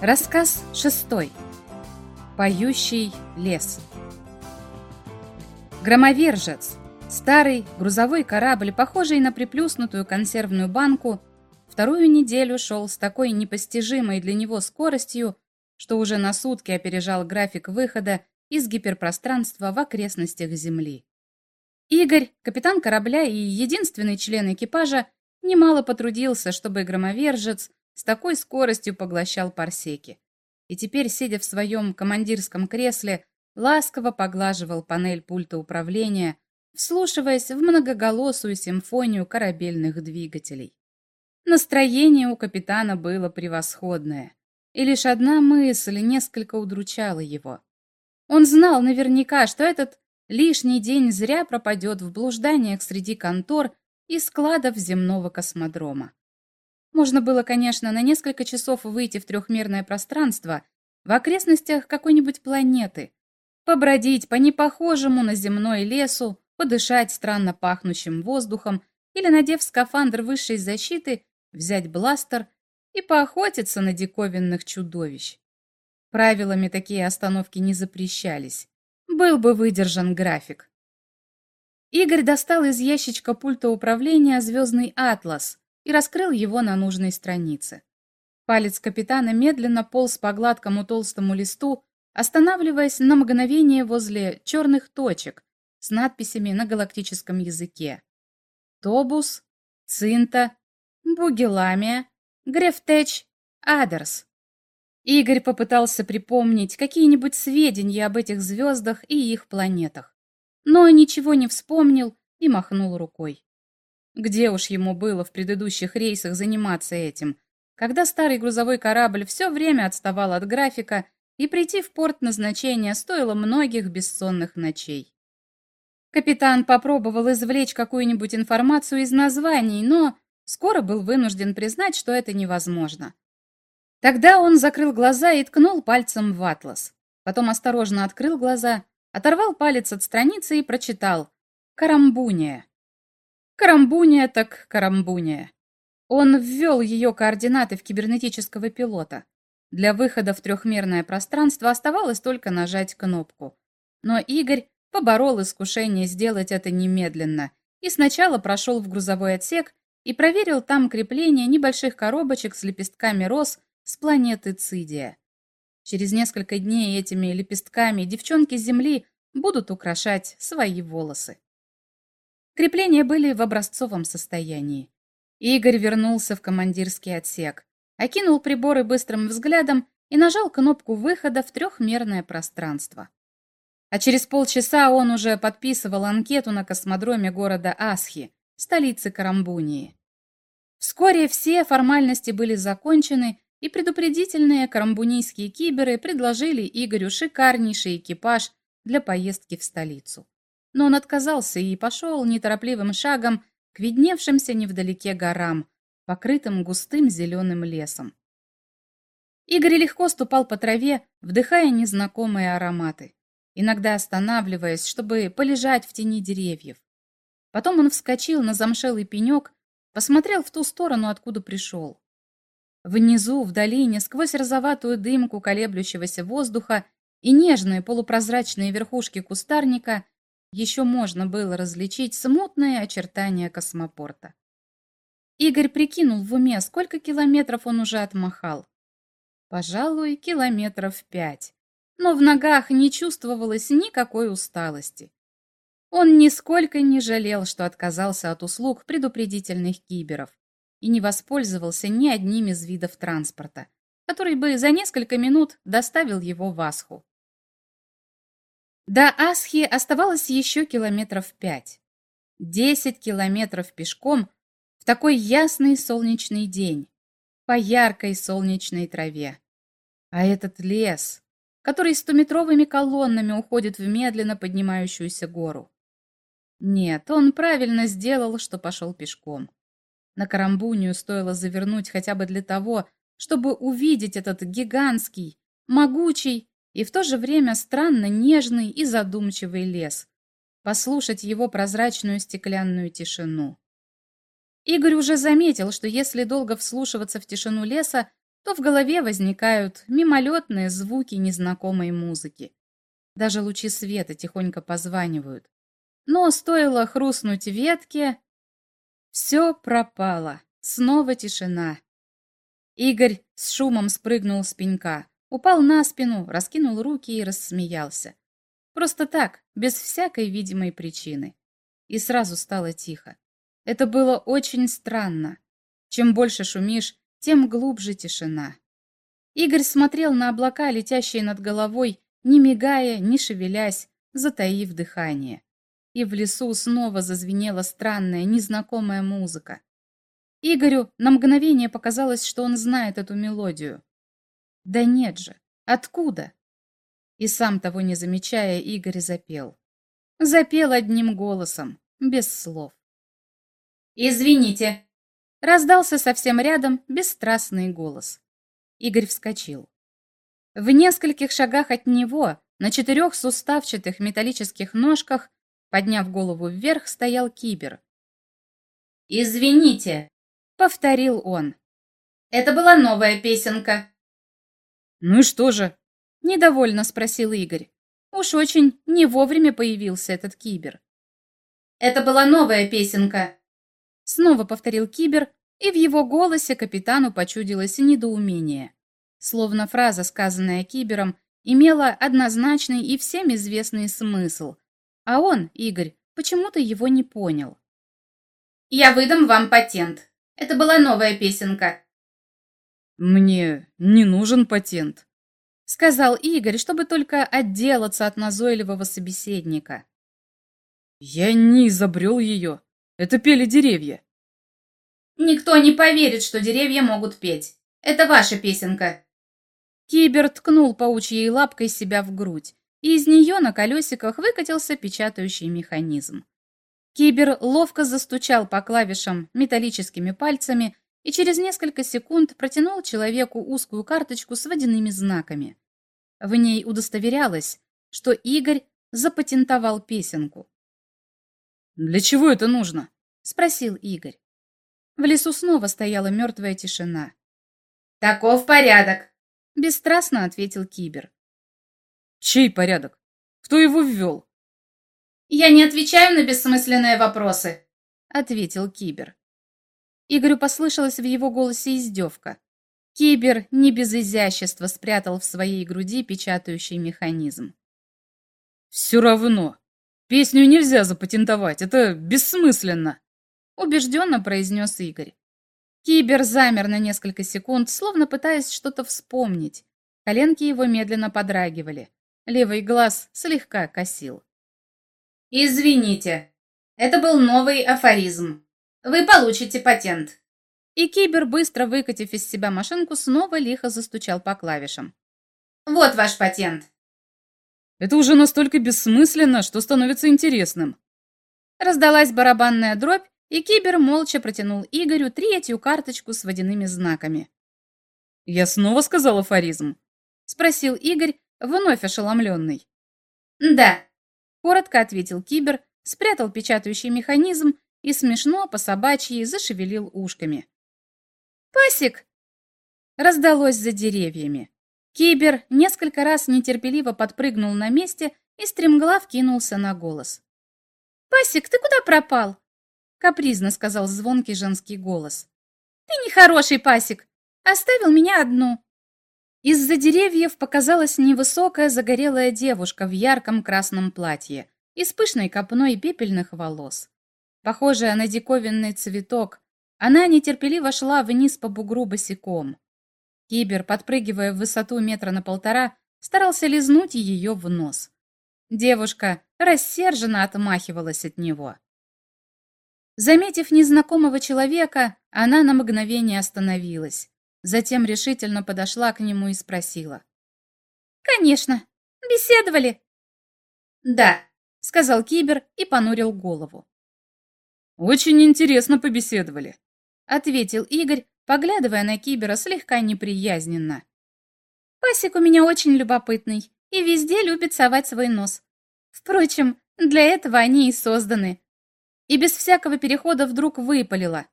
Рассказ шестой. Поющий лес. Громовержец. Старый грузовой корабль, похожий на приплюснутую консервную банку, вторую неделю шел с такой непостижимой для него скоростью, что уже на сутки опережал график выхода из гиперпространства в окрестностях Земли. Игорь, капитан корабля и единственный член экипажа, немало потрудился, чтобы громовержец с такой скоростью поглощал парсеки. И теперь, сидя в своем командирском кресле, ласково поглаживал панель пульта управления, вслушиваясь в многоголосую симфонию корабельных двигателей. Настроение у капитана было превосходное, и лишь одна мысль несколько удручала его. Он знал наверняка, что этот лишний день зря пропадет в блужданиях среди контор и складов земного космодрома. Можно было, конечно, на несколько часов выйти в трехмерное пространство в окрестностях какой-нибудь планеты, побродить по непохожему на земной лесу, подышать странно пахнущим воздухом или, надев скафандр высшей защиты, взять бластер и поохотиться на диковинных чудовищ. Правилами такие остановки не запрещались. Был бы выдержан график. Игорь достал из ящичка пульта управления «Звездный атлас» и раскрыл его на нужной странице. Палец капитана медленно полз по гладкому толстому листу, останавливаясь на мгновение возле черных точек с надписями на галактическом языке. Тобус, Цинта, Бугеламия, Грефтеч, Адерс. Игорь попытался припомнить какие-нибудь сведения об этих звездах и их планетах, но ничего не вспомнил и махнул рукой. Где уж ему было в предыдущих рейсах заниматься этим, когда старый грузовой корабль все время отставал от графика, и прийти в порт назначения стоило многих бессонных ночей. Капитан попробовал извлечь какую-нибудь информацию из названий, но скоро был вынужден признать, что это невозможно. Тогда он закрыл глаза и ткнул пальцем в атлас. Потом осторожно открыл глаза, оторвал палец от страницы и прочитал «Карамбуния». Карамбуния так карамбуния. Он ввел ее координаты в кибернетического пилота. Для выхода в трехмерное пространство оставалось только нажать кнопку. Но Игорь поборол искушение сделать это немедленно и сначала прошел в грузовой отсек и проверил там крепление небольших коробочек с лепестками роз с планеты Цидия. Через несколько дней этими лепестками девчонки Земли будут украшать свои волосы. Крепления были в образцовом состоянии. Игорь вернулся в командирский отсек, окинул приборы быстрым взглядом и нажал кнопку выхода в трехмерное пространство. А через полчаса он уже подписывал анкету на космодроме города Асхи, столицы Карамбунии. Вскоре все формальности были закончены, и предупредительные карамбунийские киберы предложили Игорю шикарнейший экипаж для поездки в столицу но он отказался и пошел неторопливым шагом к видневшимся невдалеке горам, покрытым густым зеленым лесом. Игорь легко ступал по траве, вдыхая незнакомые ароматы, иногда останавливаясь, чтобы полежать в тени деревьев. Потом он вскочил на замшелый пенек, посмотрел в ту сторону, откуда пришел. Внизу, в долине, сквозь розоватую дымку колеблющегося воздуха и нежные полупрозрачные верхушки кустарника еще можно было различить смутные очертания космопорта. Игорь прикинул в уме, сколько километров он уже отмахал. Пожалуй, километров пять. Но в ногах не чувствовалось никакой усталости. Он нисколько не жалел, что отказался от услуг предупредительных киберов и не воспользовался ни одним из видов транспорта, который бы за несколько минут доставил его в Асху. До Асхи оставалось еще километров пять. Десять километров пешком в такой ясный солнечный день, по яркой солнечной траве. А этот лес, который стометровыми колоннами уходит в медленно поднимающуюся гору. Нет, он правильно сделал, что пошел пешком. На Карамбунию стоило завернуть хотя бы для того, чтобы увидеть этот гигантский, могучий и в то же время странно нежный и задумчивый лес, послушать его прозрачную стеклянную тишину. Игорь уже заметил, что если долго вслушиваться в тишину леса, то в голове возникают мимолетные звуки незнакомой музыки. Даже лучи света тихонько позванивают. Но стоило хрустнуть ветке, все пропало. Снова тишина. Игорь с шумом спрыгнул с пенька, упал на спину, раскинул руки и рассмеялся. Просто так, без всякой видимой причины. И сразу стало тихо. Это было очень странно. Чем больше шумишь, тем глубже тишина. Игорь смотрел на облака, летящие над головой, не мигая, не шевелясь, затаив дыхание. И в лесу снова зазвенела странная, незнакомая музыка. Игорю на мгновение показалось, что он знает эту мелодию. Да нет же, откуда? И сам того не замечая, Игорь запел. Запел одним голосом, без слов. «Извините», — раздался совсем рядом бесстрастный голос. Игорь вскочил. В нескольких шагах от него, на четырех суставчатых металлических ножках, подняв голову вверх, стоял кибер. «Извините», — повторил он. «Это была новая песенка». «Ну и что же?» — недовольно спросил Игорь. Уж очень не вовремя появился этот кибер. «Это была новая песенка», Снова повторил Кибер, и в его голосе капитану почудилось недоумение. Словно фраза, сказанная Кибером, имела однозначный и всем известный смысл. А он, Игорь, почему-то его не понял. «Я выдам вам патент. Это была новая песенка». «Мне не нужен патент», — сказал Игорь, чтобы только отделаться от назойливого собеседника. «Я не изобрел ее. Это пели деревья. Никто не поверит, что деревья могут петь. Это ваша песенка. Кибер ткнул паучьей лапкой себя в грудь, и из нее на колесиках выкатился печатающий механизм. Кибер ловко застучал по клавишам металлическими пальцами и через несколько секунд протянул человеку узкую карточку с водяными знаками. В ней удостоверялось, что Игорь запатентовал песенку. «Для чего это нужно?» — спросил Игорь. В лесу снова стояла мертвая тишина. «Таков порядок», — бесстрастно ответил Кибер. «Чей порядок? Кто его ввел?» «Я не отвечаю на бессмысленные вопросы», — ответил Кибер. Игорю послышалась в его голосе издевка. Кибер не без изящества спрятал в своей груди печатающий механизм. «Все равно», Песню нельзя запатентовать, это бессмысленно, убежденно произнес Игорь. Кибер замер на несколько секунд, словно пытаясь что-то вспомнить. Коленки его медленно подрагивали. Левый глаз слегка косил. «Извините, это был новый афоризм. Вы получите патент». И Кибер, быстро выкатив из себя машинку, снова лихо застучал по клавишам. «Вот ваш патент. Это уже настолько бессмысленно, что становится интересным. Раздалась барабанная дробь, и Кибер молча протянул Игорю третью карточку с водяными знаками. «Я снова сказал афоризм?» — спросил Игорь, вновь ошеломленный. «Да», — коротко ответил Кибер, спрятал печатающий механизм и смешно по собачьи зашевелил ушками. «Пасик!» — раздалось за деревьями. Кибер несколько раз нетерпеливо подпрыгнул на месте и стремглав кинулся на голос. «Пасик, ты куда пропал?» — капризно сказал звонкий женский голос. «Ты нехороший, Пасик! Оставил меня одну!» Из-за деревьев показалась невысокая загорелая девушка в ярком красном платье и с пышной копной пепельных волос. Похожая на диковинный цветок, она нетерпеливо шла вниз по бугру босиком. Кибер, подпрыгивая в высоту метра на полтора, старался лизнуть ее в нос. Девушка рассерженно отмахивалась от него. Заметив незнакомого человека, она на мгновение остановилась. Затем решительно подошла к нему и спросила. «Конечно. Беседовали?» «Да», — сказал Кибер и понурил голову. «Очень интересно побеседовали», — ответил Игорь, поглядывая на Кибера слегка неприязненно. «Пасик у меня очень любопытный и везде любит совать свой нос. Впрочем, для этого они и созданы». И без всякого перехода вдруг выпалила.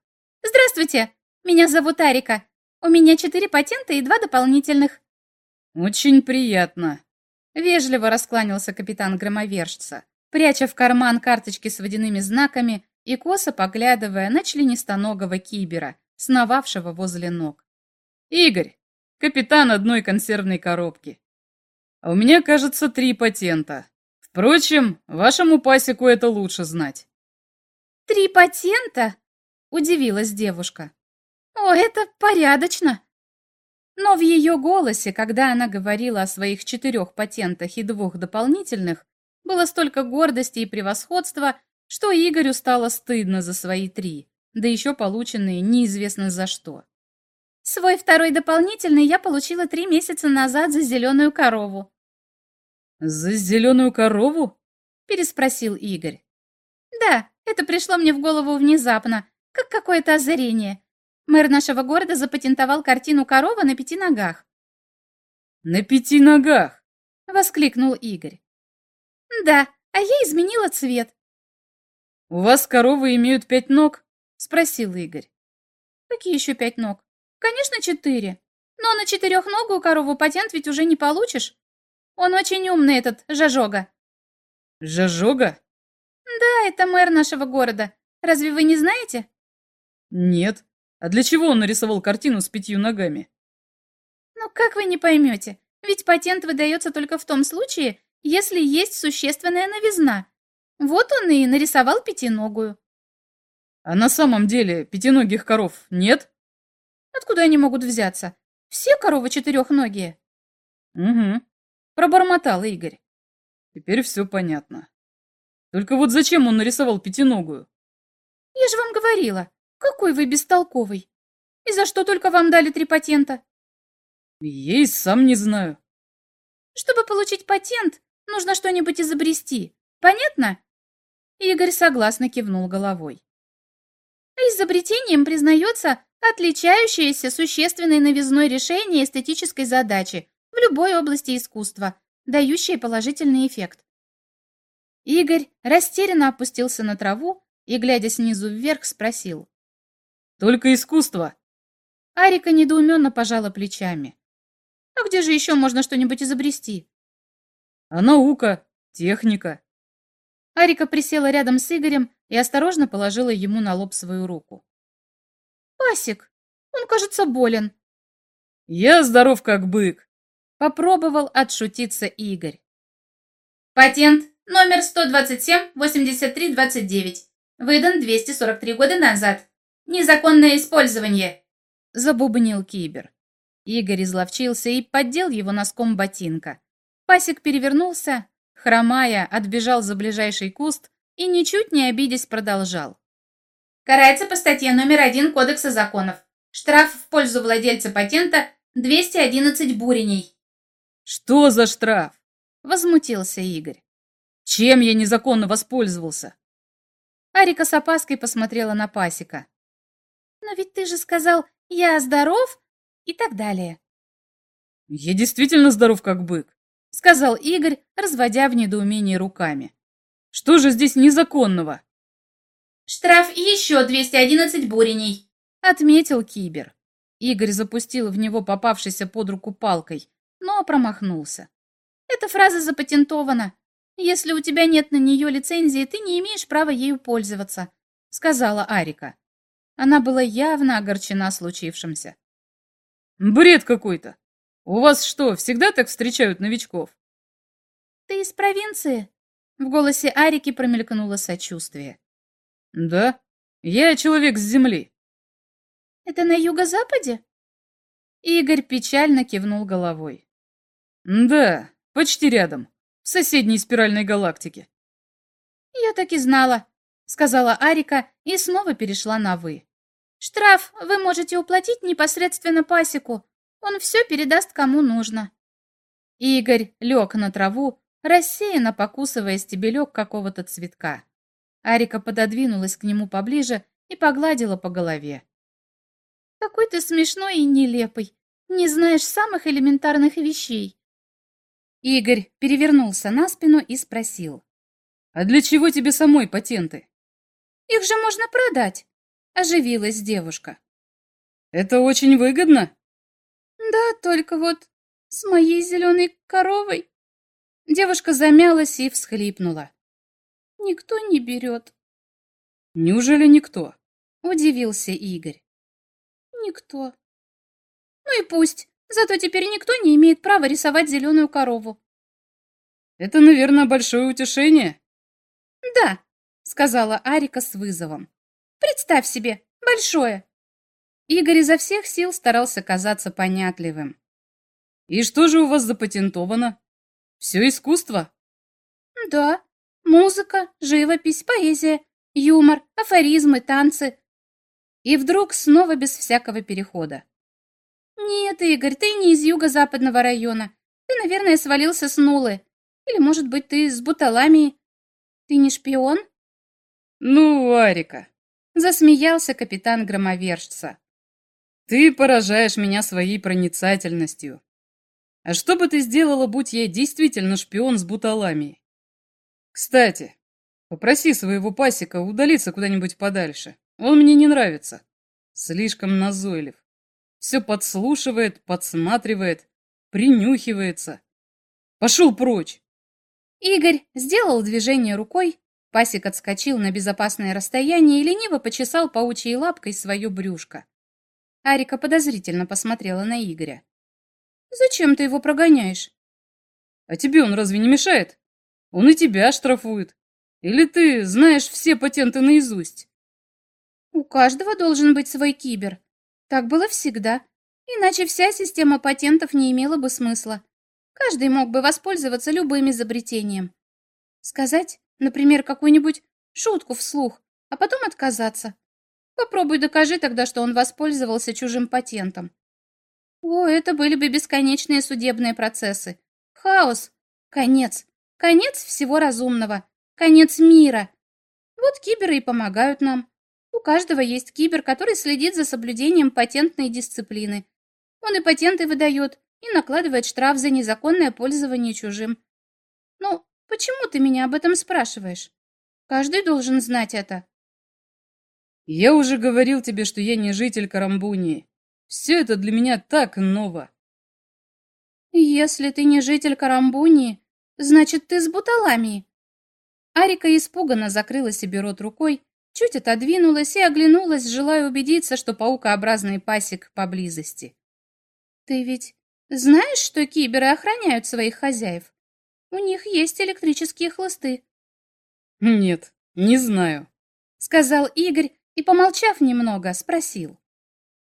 «Здравствуйте! Меня зовут Арика. У меня четыре патента и два дополнительных». «Очень приятно», — вежливо раскланялся капитан громовержца, пряча в карман карточки с водяными знаками и косо поглядывая на членистоногого кибера, сновавшего возле ног. «Игорь, капитан одной консервной коробки. А у меня, кажется, три патента. Впрочем, вашему пасеку это лучше знать». «Три патента?» — удивилась девушка. «О, это порядочно!» Но в ее голосе, когда она говорила о своих четырех патентах и двух дополнительных, было столько гордости и превосходства, что Игорю стало стыдно за свои три, да еще полученные неизвестно за что. Свой второй дополнительный я получила три месяца назад за зеленую корову. «За зеленую корову?» — переспросил Игорь. «Да, это пришло мне в голову внезапно, как какое-то озарение. Мэр нашего города запатентовал картину корова на пяти ногах». «На пяти ногах!» — воскликнул Игорь. «Да, а я изменила цвет». «У вас коровы имеют пять ног?» — спросил Игорь. «Какие еще пять ног?» Конечно, четыре. Но на четырехногую корову патент ведь уже не получишь. Он очень умный, этот Жажога. Жажога? Да, это мэр нашего города. Разве вы не знаете? Нет. А для чего он нарисовал картину с пятью ногами? Ну как вы не поймете? Ведь патент выдается только в том случае, если есть существенная новизна. Вот он и нарисовал пятиногую. А на самом деле пятиногих коров нет? Откуда они могут взяться? Все коровы четырехногие. Угу. Пробормотал Игорь. Теперь все понятно. Только вот зачем он нарисовал пятиногую? Я же вам говорила, какой вы бестолковый. И за что только вам дали три патента? Я и сам не знаю. Чтобы получить патент, нужно что-нибудь изобрести. Понятно? Игорь согласно кивнул головой. Изобретением признается отличающееся существенной новизной решение эстетической задачи в любой области искусства, дающее положительный эффект. Игорь растерянно опустился на траву и, глядя снизу вверх, спросил. «Только искусство?» Арика недоуменно пожала плечами. «А где же еще можно что-нибудь изобрести?» «А наука, техника». Арика присела рядом с Игорем и осторожно положила ему на лоб свою руку. Пасик, он, кажется, болен. Я здоров как бык. Попробовал отшутиться Игорь. Патент номер 127-83-29. Выдан 243 года назад. Незаконное использование. Забубнил Кибер. Игорь изловчился и поддел его носком ботинка. Пасик перевернулся, хромая, отбежал за ближайший куст и, ничуть не обидясь, продолжал. Карается по статье номер один Кодекса законов. Штраф в пользу владельца патента 211 буреней. Что за штраф? Возмутился Игорь. Чем я незаконно воспользовался? Арика с опаской посмотрела на Пасика. «Но ведь ты же сказал, я здоров?» и так далее. «Я действительно здоров, как бык», — сказал Игорь, разводя в недоумении руками. «Что же здесь незаконного?» Штраф еще 211 буреней, отметил Кибер. Игорь запустил в него попавшейся под руку палкой, но промахнулся. Эта фраза запатентована. Если у тебя нет на нее лицензии, ты не имеешь права ею пользоваться, сказала Арика. Она была явно огорчена случившимся. Бред какой-то. У вас что, всегда так встречают новичков? Ты из провинции? В голосе Арики промелькнуло сочувствие. Да, я человек с земли. Это на юго-западе? Игорь печально кивнул головой. Да, почти рядом, в соседней спиральной галактике. Я так и знала, сказала Арика и снова перешла на «вы». Штраф вы можете уплатить непосредственно пасеку. Он все передаст кому нужно. Игорь лег на траву, рассеянно покусывая стебелек какого-то цветка. Арика пододвинулась к нему поближе и погладила по голове. «Какой ты смешной и нелепый. Не знаешь самых элементарных вещей». Игорь перевернулся на спину и спросил. «А для чего тебе самой патенты?» «Их же можно продать», — оживилась девушка. Это очень выгодно. Да, только вот с моей зеленой коровой. Девушка замялась и всхлипнула. Никто не берет. Неужели никто? Удивился Игорь. Никто. Ну и пусть. Зато теперь никто не имеет права рисовать зеленую корову. Это, наверное, большое утешение. Да, сказала Арика с вызовом. Представь себе, большое. Игорь изо всех сил старался казаться понятливым. И что же у вас запатентовано? Все искусство? Да, музыка, живопись, поэзия, юмор, афоризмы, танцы. И вдруг снова без всякого перехода. Нет, Игорь, ты не из юго-западного района. Ты, наверное, свалился с Нулы. Или, может быть, ты с Буталамии. Ты не шпион? Ну, Арика. Засмеялся капитан громовержца. Ты поражаешь меня своей проницательностью. А что бы ты сделала, будь я действительно шпион с Буталамией? Кстати, попроси своего пасека удалиться куда-нибудь подальше. Он мне не нравится. Слишком назойлив. Все подслушивает, подсматривает, принюхивается. Пошел прочь! Игорь сделал движение рукой, пасек отскочил на безопасное расстояние и лениво почесал паучьей лапкой свое брюшко. Арика подозрительно посмотрела на Игоря. «Зачем ты его прогоняешь?» «А тебе он разве не мешает? Он и тебя штрафует. Или ты знаешь все патенты наизусть?» «У каждого должен быть свой кибер. Так было всегда. Иначе вся система патентов не имела бы смысла. Каждый мог бы воспользоваться любым изобретением. Сказать, например, какую-нибудь шутку вслух, а потом отказаться. Попробуй докажи тогда, что он воспользовался чужим патентом. О, это были бы бесконечные судебные процессы. Хаос. Конец. Конец всего разумного. Конец мира. Вот киберы и помогают нам. У каждого есть кибер, который следит за соблюдением патентной дисциплины. Он и патенты выдает, и накладывает штраф за незаконное пользование чужим. Ну, почему ты меня об этом спрашиваешь? Каждый должен знать это. Я уже говорил тебе, что я не житель Карамбунии. Все это для меня так ново. Если ты не житель Карамбунии, значит, ты с Буталамии. Арика испуганно закрыла себе рот рукой чуть отодвинулась и оглянулась, желая убедиться, что паукообразный пасек поблизости. «Ты ведь знаешь, что киберы охраняют своих хозяев? У них есть электрические хлысты». «Нет, не знаю», — сказал Игорь и, помолчав немного, спросил.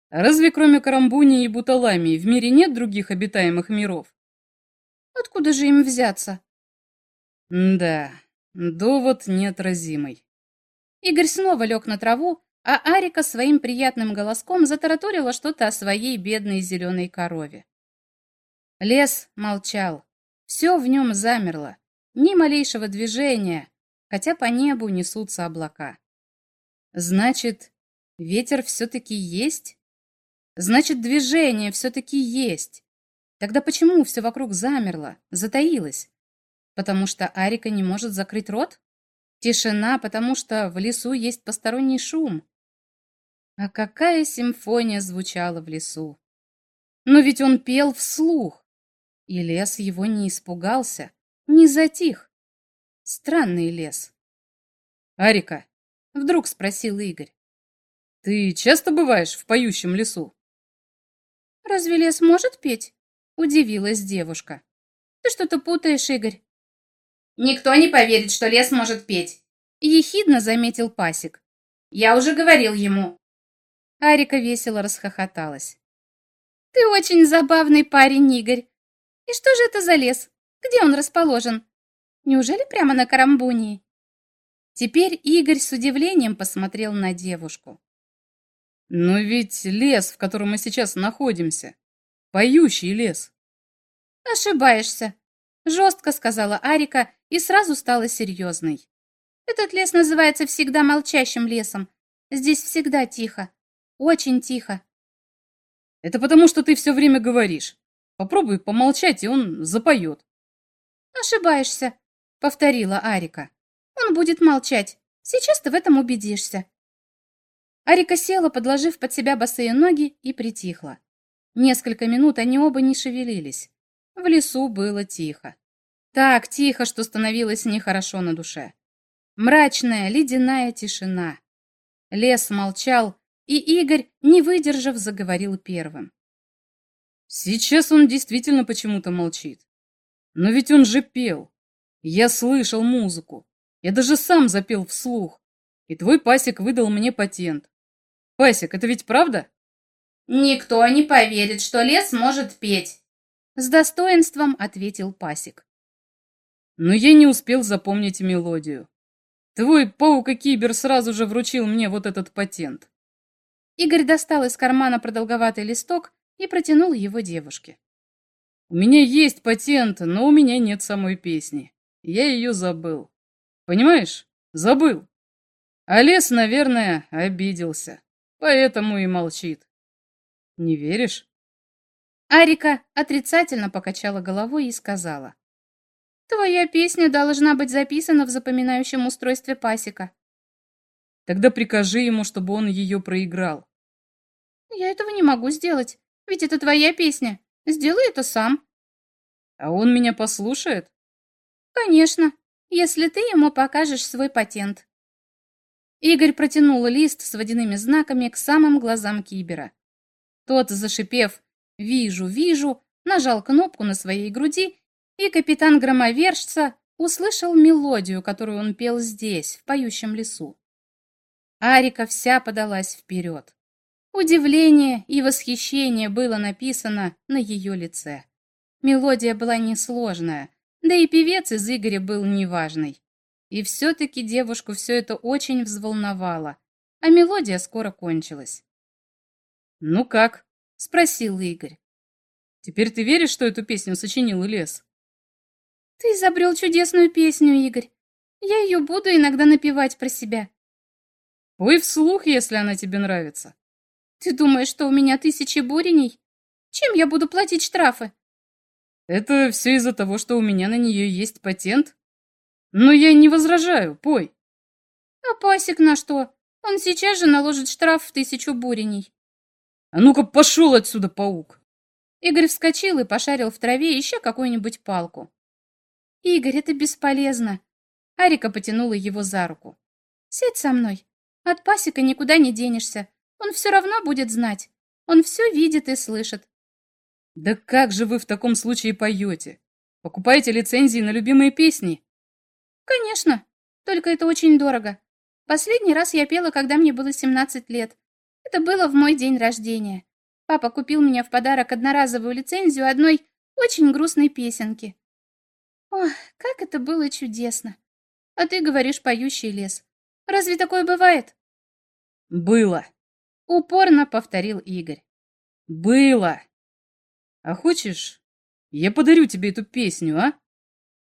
«Разве кроме Карамбуни и Буталамии в мире нет других обитаемых миров?» «Откуда же им взяться?» «Да, довод неотразимый». Игорь снова лег на траву, а Арика своим приятным голоском затараторила что-то о своей бедной зеленой корове. Лес молчал. Все в нем замерло. Ни малейшего движения, хотя по небу несутся облака. Значит, ветер все-таки есть? Значит, движение все-таки есть. Тогда почему все вокруг замерло, затаилось? Потому что Арика не может закрыть рот? Тишина, потому что в лесу есть посторонний шум. А какая симфония звучала в лесу! Но ведь он пел вслух, и лес его не испугался, не затих. Странный лес. «Арика», — вдруг спросил Игорь, — «ты часто бываешь в поющем лесу?» «Разве лес может петь?» — удивилась девушка. «Ты что-то путаешь, Игорь. Никто не поверит, что лес может петь. Ехидно заметил Пасик. Я уже говорил ему. Арика весело расхохоталась. Ты очень забавный парень, Игорь. И что же это за лес? Где он расположен? Неужели прямо на Карамбунии? Теперь Игорь с удивлением посмотрел на девушку. Но ведь лес, в котором мы сейчас находимся, поющий лес. Ошибаешься, жестко сказала Арика и сразу стала серьезной. Этот лес называется всегда молчащим лесом. Здесь всегда тихо. Очень тихо. Это потому, что ты все время говоришь. Попробуй помолчать, и он запоет. Ошибаешься, повторила Арика. Он будет молчать. Сейчас ты в этом убедишься. Арика села, подложив под себя босые ноги, и притихла. Несколько минут они оба не шевелились. В лесу было тихо. Так тихо, что становилось нехорошо на душе. Мрачная, ледяная тишина. Лес молчал, и Игорь, не выдержав, заговорил первым. Сейчас он действительно почему-то молчит. Но ведь он же пел. Я слышал музыку. Я даже сам запел вслух. И твой пасек выдал мне патент. Пасек, это ведь правда? Никто не поверит, что лес может петь. С достоинством ответил пасек. Но я не успел запомнить мелодию. Твой паука-кибер сразу же вручил мне вот этот патент. Игорь достал из кармана продолговатый листок и протянул его девушке. У меня есть патент, но у меня нет самой песни. Я ее забыл. Понимаешь? Забыл. А лес, наверное, обиделся. Поэтому и молчит. Не веришь? Арика отрицательно покачала головой и сказала. Твоя песня должна быть записана в запоминающем устройстве пасека. Тогда прикажи ему, чтобы он ее проиграл. Я этого не могу сделать, ведь это твоя песня. Сделай это сам. А он меня послушает? Конечно, если ты ему покажешь свой патент. Игорь протянул лист с водяными знаками к самым глазам Кибера. Тот, зашипев «Вижу, вижу», нажал кнопку на своей груди, и капитан Громовержца услышал мелодию, которую он пел здесь, в поющем лесу. Арика вся подалась вперед. Удивление и восхищение было написано на ее лице. Мелодия была несложная, да и певец из Игоря был неважный. И все-таки девушку все это очень взволновало, а мелодия скоро кончилась. «Ну как?» — спросил Игорь. «Теперь ты веришь, что эту песню сочинил лес?» «Ты изобрел чудесную песню, Игорь. Я ее буду иногда напевать про себя». «Пой вслух, если она тебе нравится». «Ты думаешь, что у меня тысячи буреней? Чем я буду платить штрафы?» Это все из-за того, что у меня на нее есть патент? Но я не возражаю, пой. А пасек на что? Он сейчас же наложит штраф в тысячу буреней. А ну-ка пошел отсюда, паук. Игорь вскочил и пошарил в траве, ища какую-нибудь палку. Игорь, это бесполезно. Арика потянула его за руку. Сядь со мной. От пасека никуда не денешься. Он все равно будет знать. Он все видит и слышит. Да как же вы в таком случае поете? Покупаете лицензии на любимые песни? Конечно, только это очень дорого. Последний раз я пела, когда мне было 17 лет. Это было в мой день рождения. Папа купил мне в подарок одноразовую лицензию одной очень грустной песенки. Ох, как это было чудесно. А ты говоришь поющий лес. Разве такое бывает? Было. Упорно повторил Игорь. Было. А хочешь, я подарю тебе эту песню, а?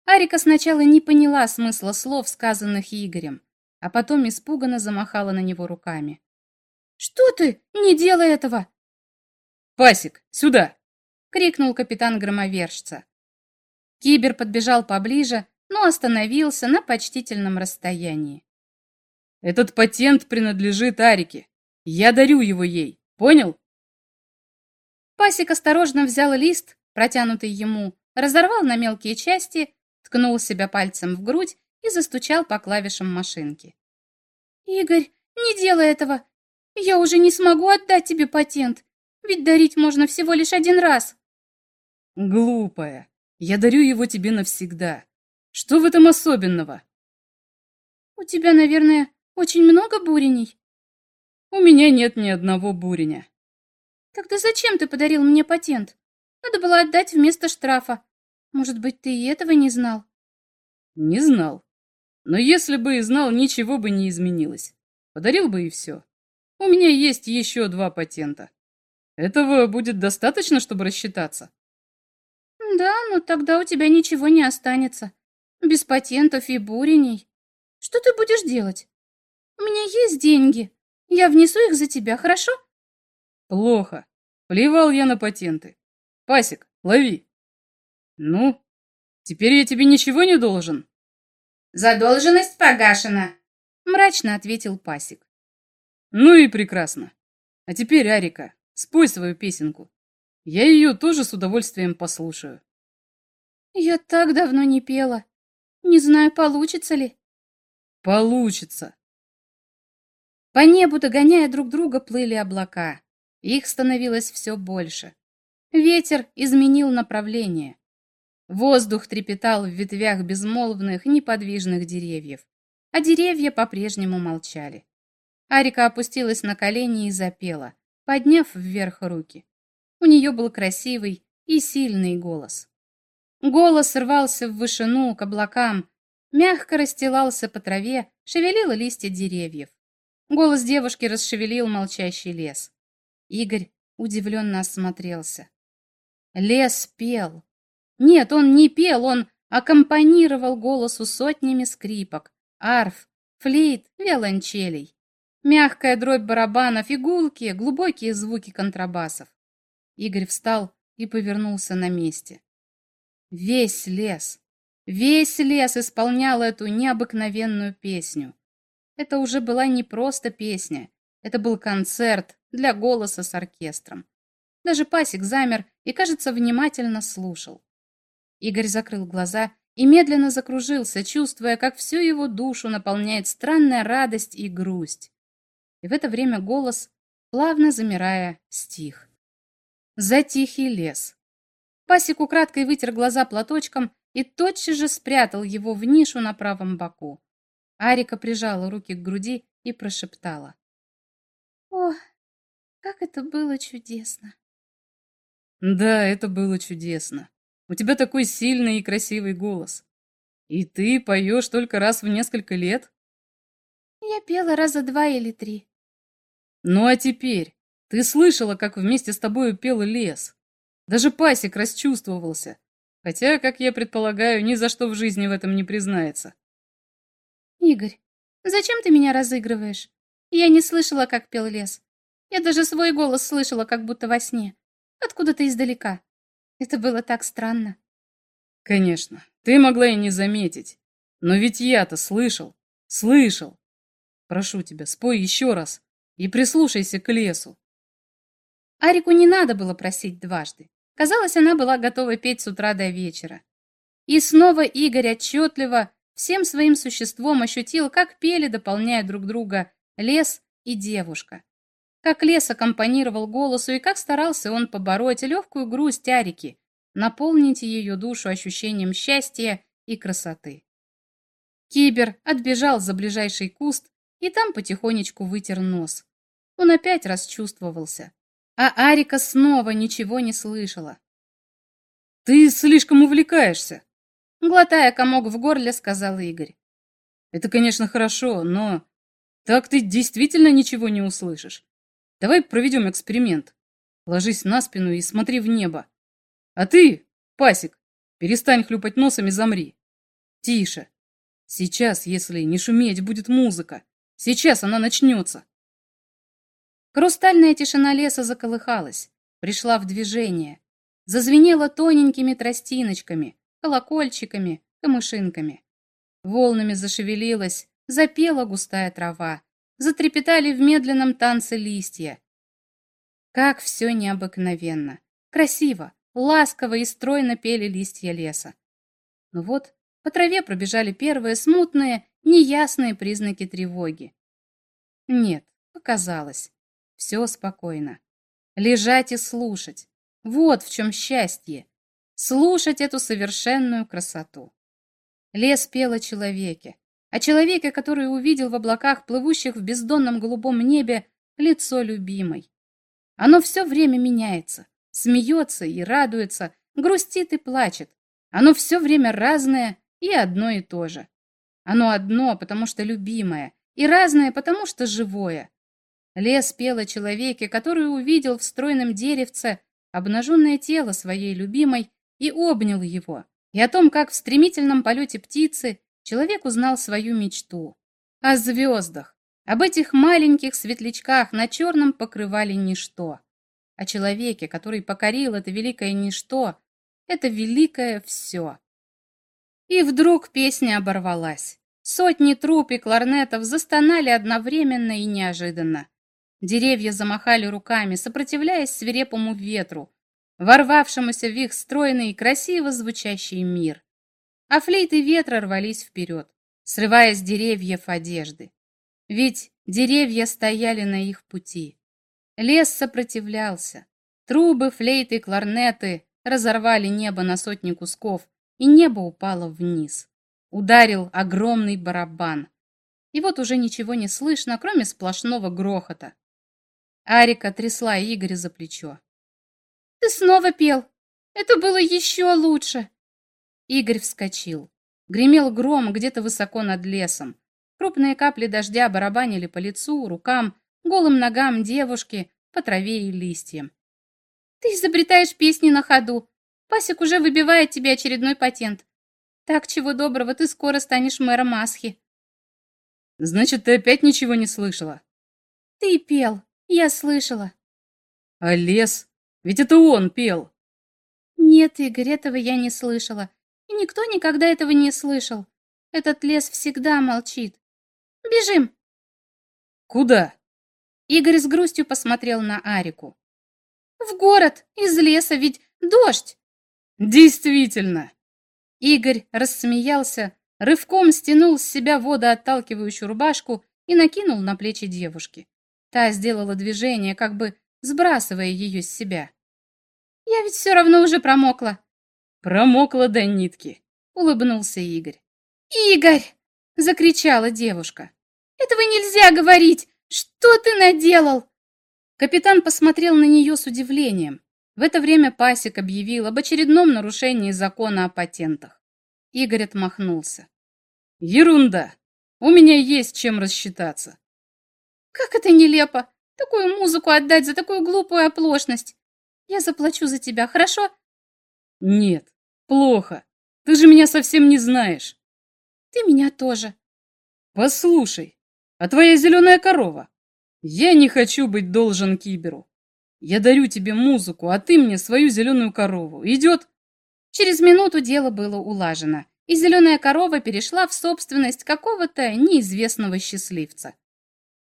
Арика сначала не поняла смысла слов, сказанных Игорем, а потом испуганно замахала на него руками. «Что ты? Не делай этого!» «Пасик, сюда!» — крикнул капитан громовержца. Кибер подбежал поближе, но остановился на почтительном расстоянии. «Этот патент принадлежит Арике. Я дарю его ей. Понял?» Пасик осторожно взял лист, протянутый ему, разорвал на мелкие части, ткнул себя пальцем в грудь и застучал по клавишам машинки. «Игорь, не делай этого! Я уже не смогу отдать тебе патент, ведь дарить можно всего лишь один раз!» «Глупая! Я дарю его тебе навсегда! Что в этом особенного?» «У тебя, наверное, очень много буреней?» «У меня нет ни одного буреня. Тогда зачем ты подарил мне патент? Надо было отдать вместо штрафа. Может быть, ты и этого не знал? Не знал. Но если бы и знал, ничего бы не изменилось. Подарил бы и все. У меня есть еще два патента. Этого будет достаточно, чтобы рассчитаться? Да, но тогда у тебя ничего не останется. Без патентов и буреней. Что ты будешь делать? У меня есть деньги. Я внесу их за тебя, хорошо? Плохо. Плевал я на патенты. Пасик, лови. Ну, теперь я тебе ничего не должен? Задолженность погашена, мрачно ответил Пасик. Ну и прекрасно. А теперь, Арика, спой свою песенку. Я ее тоже с удовольствием послушаю. Я так давно не пела. Не знаю, получится ли. Получится. По небу, догоняя друг друга, плыли облака. Их становилось все больше. Ветер изменил направление. Воздух трепетал в ветвях безмолвных, неподвижных деревьев, а деревья по-прежнему молчали. Арика опустилась на колени и запела, подняв вверх руки. У нее был красивый и сильный голос. Голос рвался в вышину к облакам, мягко расстилался по траве, шевелил листья деревьев. Голос девушки расшевелил молчащий лес. Игорь удивленно осмотрелся. Лес пел. Нет, он не пел, он аккомпанировал голосу сотнями скрипок, арф, флейт, виолончелей. Мягкая дробь барабанов, игулки, глубокие звуки контрабасов. Игорь встал и повернулся на месте. Весь лес, весь лес исполнял эту необыкновенную песню. Это уже была не просто песня, это был концерт для голоса с оркестром. Даже пасек замер и, кажется, внимательно слушал. Игорь закрыл глаза и медленно закружился, чувствуя, как всю его душу наполняет странная радость и грусть. И в это время голос, плавно замирая, стих. Затихий лес. Пасик украдкой вытер глаза платочком и тотчас же спрятал его в нишу на правом боку. Арика прижала руки к груди и прошептала. «О, как это было чудесно!» «Да, это было чудесно. У тебя такой сильный и красивый голос. И ты поешь только раз в несколько лет?» «Я пела раза два или три». «Ну а теперь? Ты слышала, как вместе с тобой пел лес? Даже пасек расчувствовался. Хотя, как я предполагаю, ни за что в жизни в этом не признается. Игорь, зачем ты меня разыгрываешь? Я не слышала, как пел лес. Я даже свой голос слышала, как будто во сне. Откуда-то издалека. Это было так странно. Конечно, ты могла и не заметить. Но ведь я-то слышал. Слышал. Прошу тебя, спой еще раз и прислушайся к лесу. Арику не надо было просить дважды. Казалось, она была готова петь с утра до вечера. И снова Игорь отчетливо, всем своим существом ощутил, как пели, дополняя друг друга, лес и девушка. Как лес аккомпанировал голосу и как старался он побороть легкую грусть Арики, наполнить ее душу ощущением счастья и красоты. Кибер отбежал за ближайший куст и там потихонечку вытер нос. Он опять расчувствовался. А Арика снова ничего не слышала. «Ты слишком увлекаешься», — глотая комок в горле, сказал Игорь. «Это, конечно, хорошо, но так ты действительно ничего не услышишь. Давай проведем эксперимент. Ложись на спину и смотри в небо. А ты, пасик, перестань хлюпать носом и замри. Тише. Сейчас, если не шуметь, будет музыка. Сейчас она начнется. Хрустальная тишина леса заколыхалась, пришла в движение, зазвенела тоненькими тростиночками, колокольчиками, камышинками. Волнами зашевелилась, запела густая трава, затрепетали в медленном танце листья. Как все необыкновенно, красиво, ласково и стройно пели листья леса. Но ну вот по траве пробежали первые смутные, неясные признаки тревоги. Нет, показалось. Все спокойно. Лежать и слушать. Вот в чем счастье. Слушать эту совершенную красоту. Лес пел о человеке. О человеке, который увидел в облаках, плывущих в бездонном голубом небе, лицо любимой. Оно все время меняется. Смеется и радуется, грустит и плачет. Оно все время разное и одно и то же. Оно одно, потому что любимое, и разное, потому что живое. Лес пел о человеке, который увидел в стройном деревце обнаженное тело своей любимой и обнял его, и о том, как в стремительном полете птицы человек узнал свою мечту. О звездах, об этих маленьких светлячках на черном покрывали ничто. О человеке, который покорил это великое ничто, это великое все. И вдруг песня оборвалась. Сотни труп и кларнетов застонали одновременно и неожиданно. Деревья замахали руками, сопротивляясь свирепому ветру, ворвавшемуся в их стройный и красиво звучащий мир. А флейты ветра рвались вперед, срывая с деревьев одежды. Ведь деревья стояли на их пути. Лес сопротивлялся. Трубы, флейты, кларнеты разорвали небо на сотни кусков, и небо упало вниз. Ударил огромный барабан. И вот уже ничего не слышно, кроме сплошного грохота. Арика трясла Игоря за плечо. «Ты снова пел! Это было еще лучше!» Игорь вскочил. Гремел гром где-то высоко над лесом. Крупные капли дождя барабанили по лицу, рукам, голым ногам девушки, по траве и листьям. «Ты изобретаешь песни на ходу. Пасик уже выбивает тебе очередной патент. Так, чего доброго, ты скоро станешь мэром Асхи». «Значит, ты опять ничего не слышала?» «Ты пел. Я слышала. А лес? Ведь это он пел. Нет, Игорь, этого я не слышала. Никто никогда этого не слышал. Этот лес всегда молчит. Бежим. Куда? Игорь с грустью посмотрел на Арику. В город, из леса, ведь дождь. Действительно. Игорь рассмеялся, рывком стянул с себя водоотталкивающую рубашку и накинул на плечи девушки. Та сделала движение, как бы сбрасывая ее с себя. «Я ведь все равно уже промокла». «Промокла до нитки», — улыбнулся Игорь. «Игорь!» — закричала девушка. «Этого нельзя говорить! Что ты наделал?» Капитан посмотрел на нее с удивлением. В это время Пасик объявил об очередном нарушении закона о патентах. Игорь отмахнулся. «Ерунда! У меня есть чем рассчитаться. Как это нелепо! Такую музыку отдать за такую глупую оплошность! Я заплачу за тебя, хорошо? Нет, плохо. Ты же меня совсем не знаешь. Ты меня тоже. Послушай, а твоя зеленая корова? Я не хочу быть должен Киберу. Я дарю тебе музыку, а ты мне свою зеленую корову. Идет? Через минуту дело было улажено, и зеленая корова перешла в собственность какого-то неизвестного счастливца.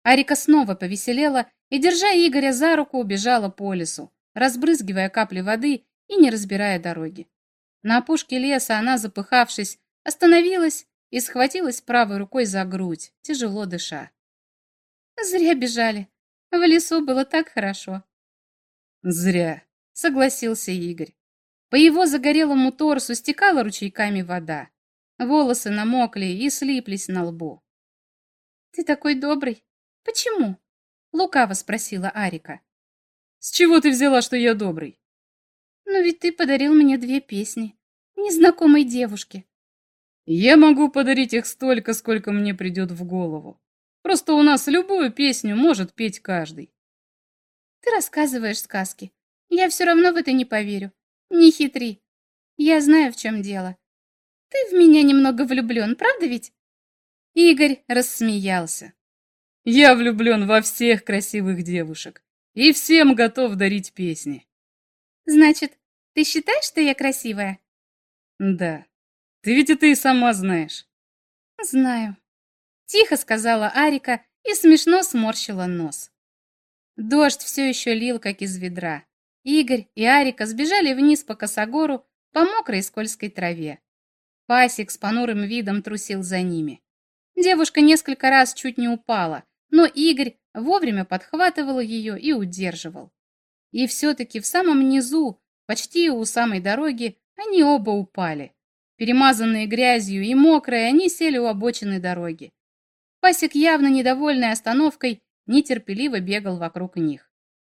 Арика снова повеселела и, держа Игоря за руку, убежала по лесу, разбрызгивая капли воды и не разбирая дороги. На опушке леса она, запыхавшись, остановилась и схватилась правой рукой за грудь, тяжело дыша. «Зря бежали. В лесу было так хорошо». «Зря», — согласился Игорь. По его загорелому торсу стекала ручейками вода. Волосы намокли и слиплись на лбу. «Ты такой добрый», «Почему?» — лукаво спросила Арика. «С чего ты взяла, что я добрый?» «Ну ведь ты подарил мне две песни. Незнакомой девушке». «Я могу подарить их столько, сколько мне придет в голову. Просто у нас любую песню может петь каждый». «Ты рассказываешь сказки. Я все равно в это не поверю. Не хитри. Я знаю, в чем дело. Ты в меня немного влюблен, правда ведь?» Игорь рассмеялся. Я влюблен во всех красивых девушек и всем готов дарить песни. Значит, ты считаешь, что я красивая? Да. Ты ведь это и сама знаешь. Знаю. Тихо сказала Арика и смешно сморщила нос. Дождь все еще лил, как из ведра. Игорь и Арика сбежали вниз по косогору по мокрой скользкой траве. Пасик с понурым видом трусил за ними. Девушка несколько раз чуть не упала, но Игорь вовремя подхватывал ее и удерживал. И все-таки в самом низу, почти у самой дороги, они оба упали. Перемазанные грязью и мокрые, они сели у обочины дороги. Пасек, явно недовольный остановкой, нетерпеливо бегал вокруг них.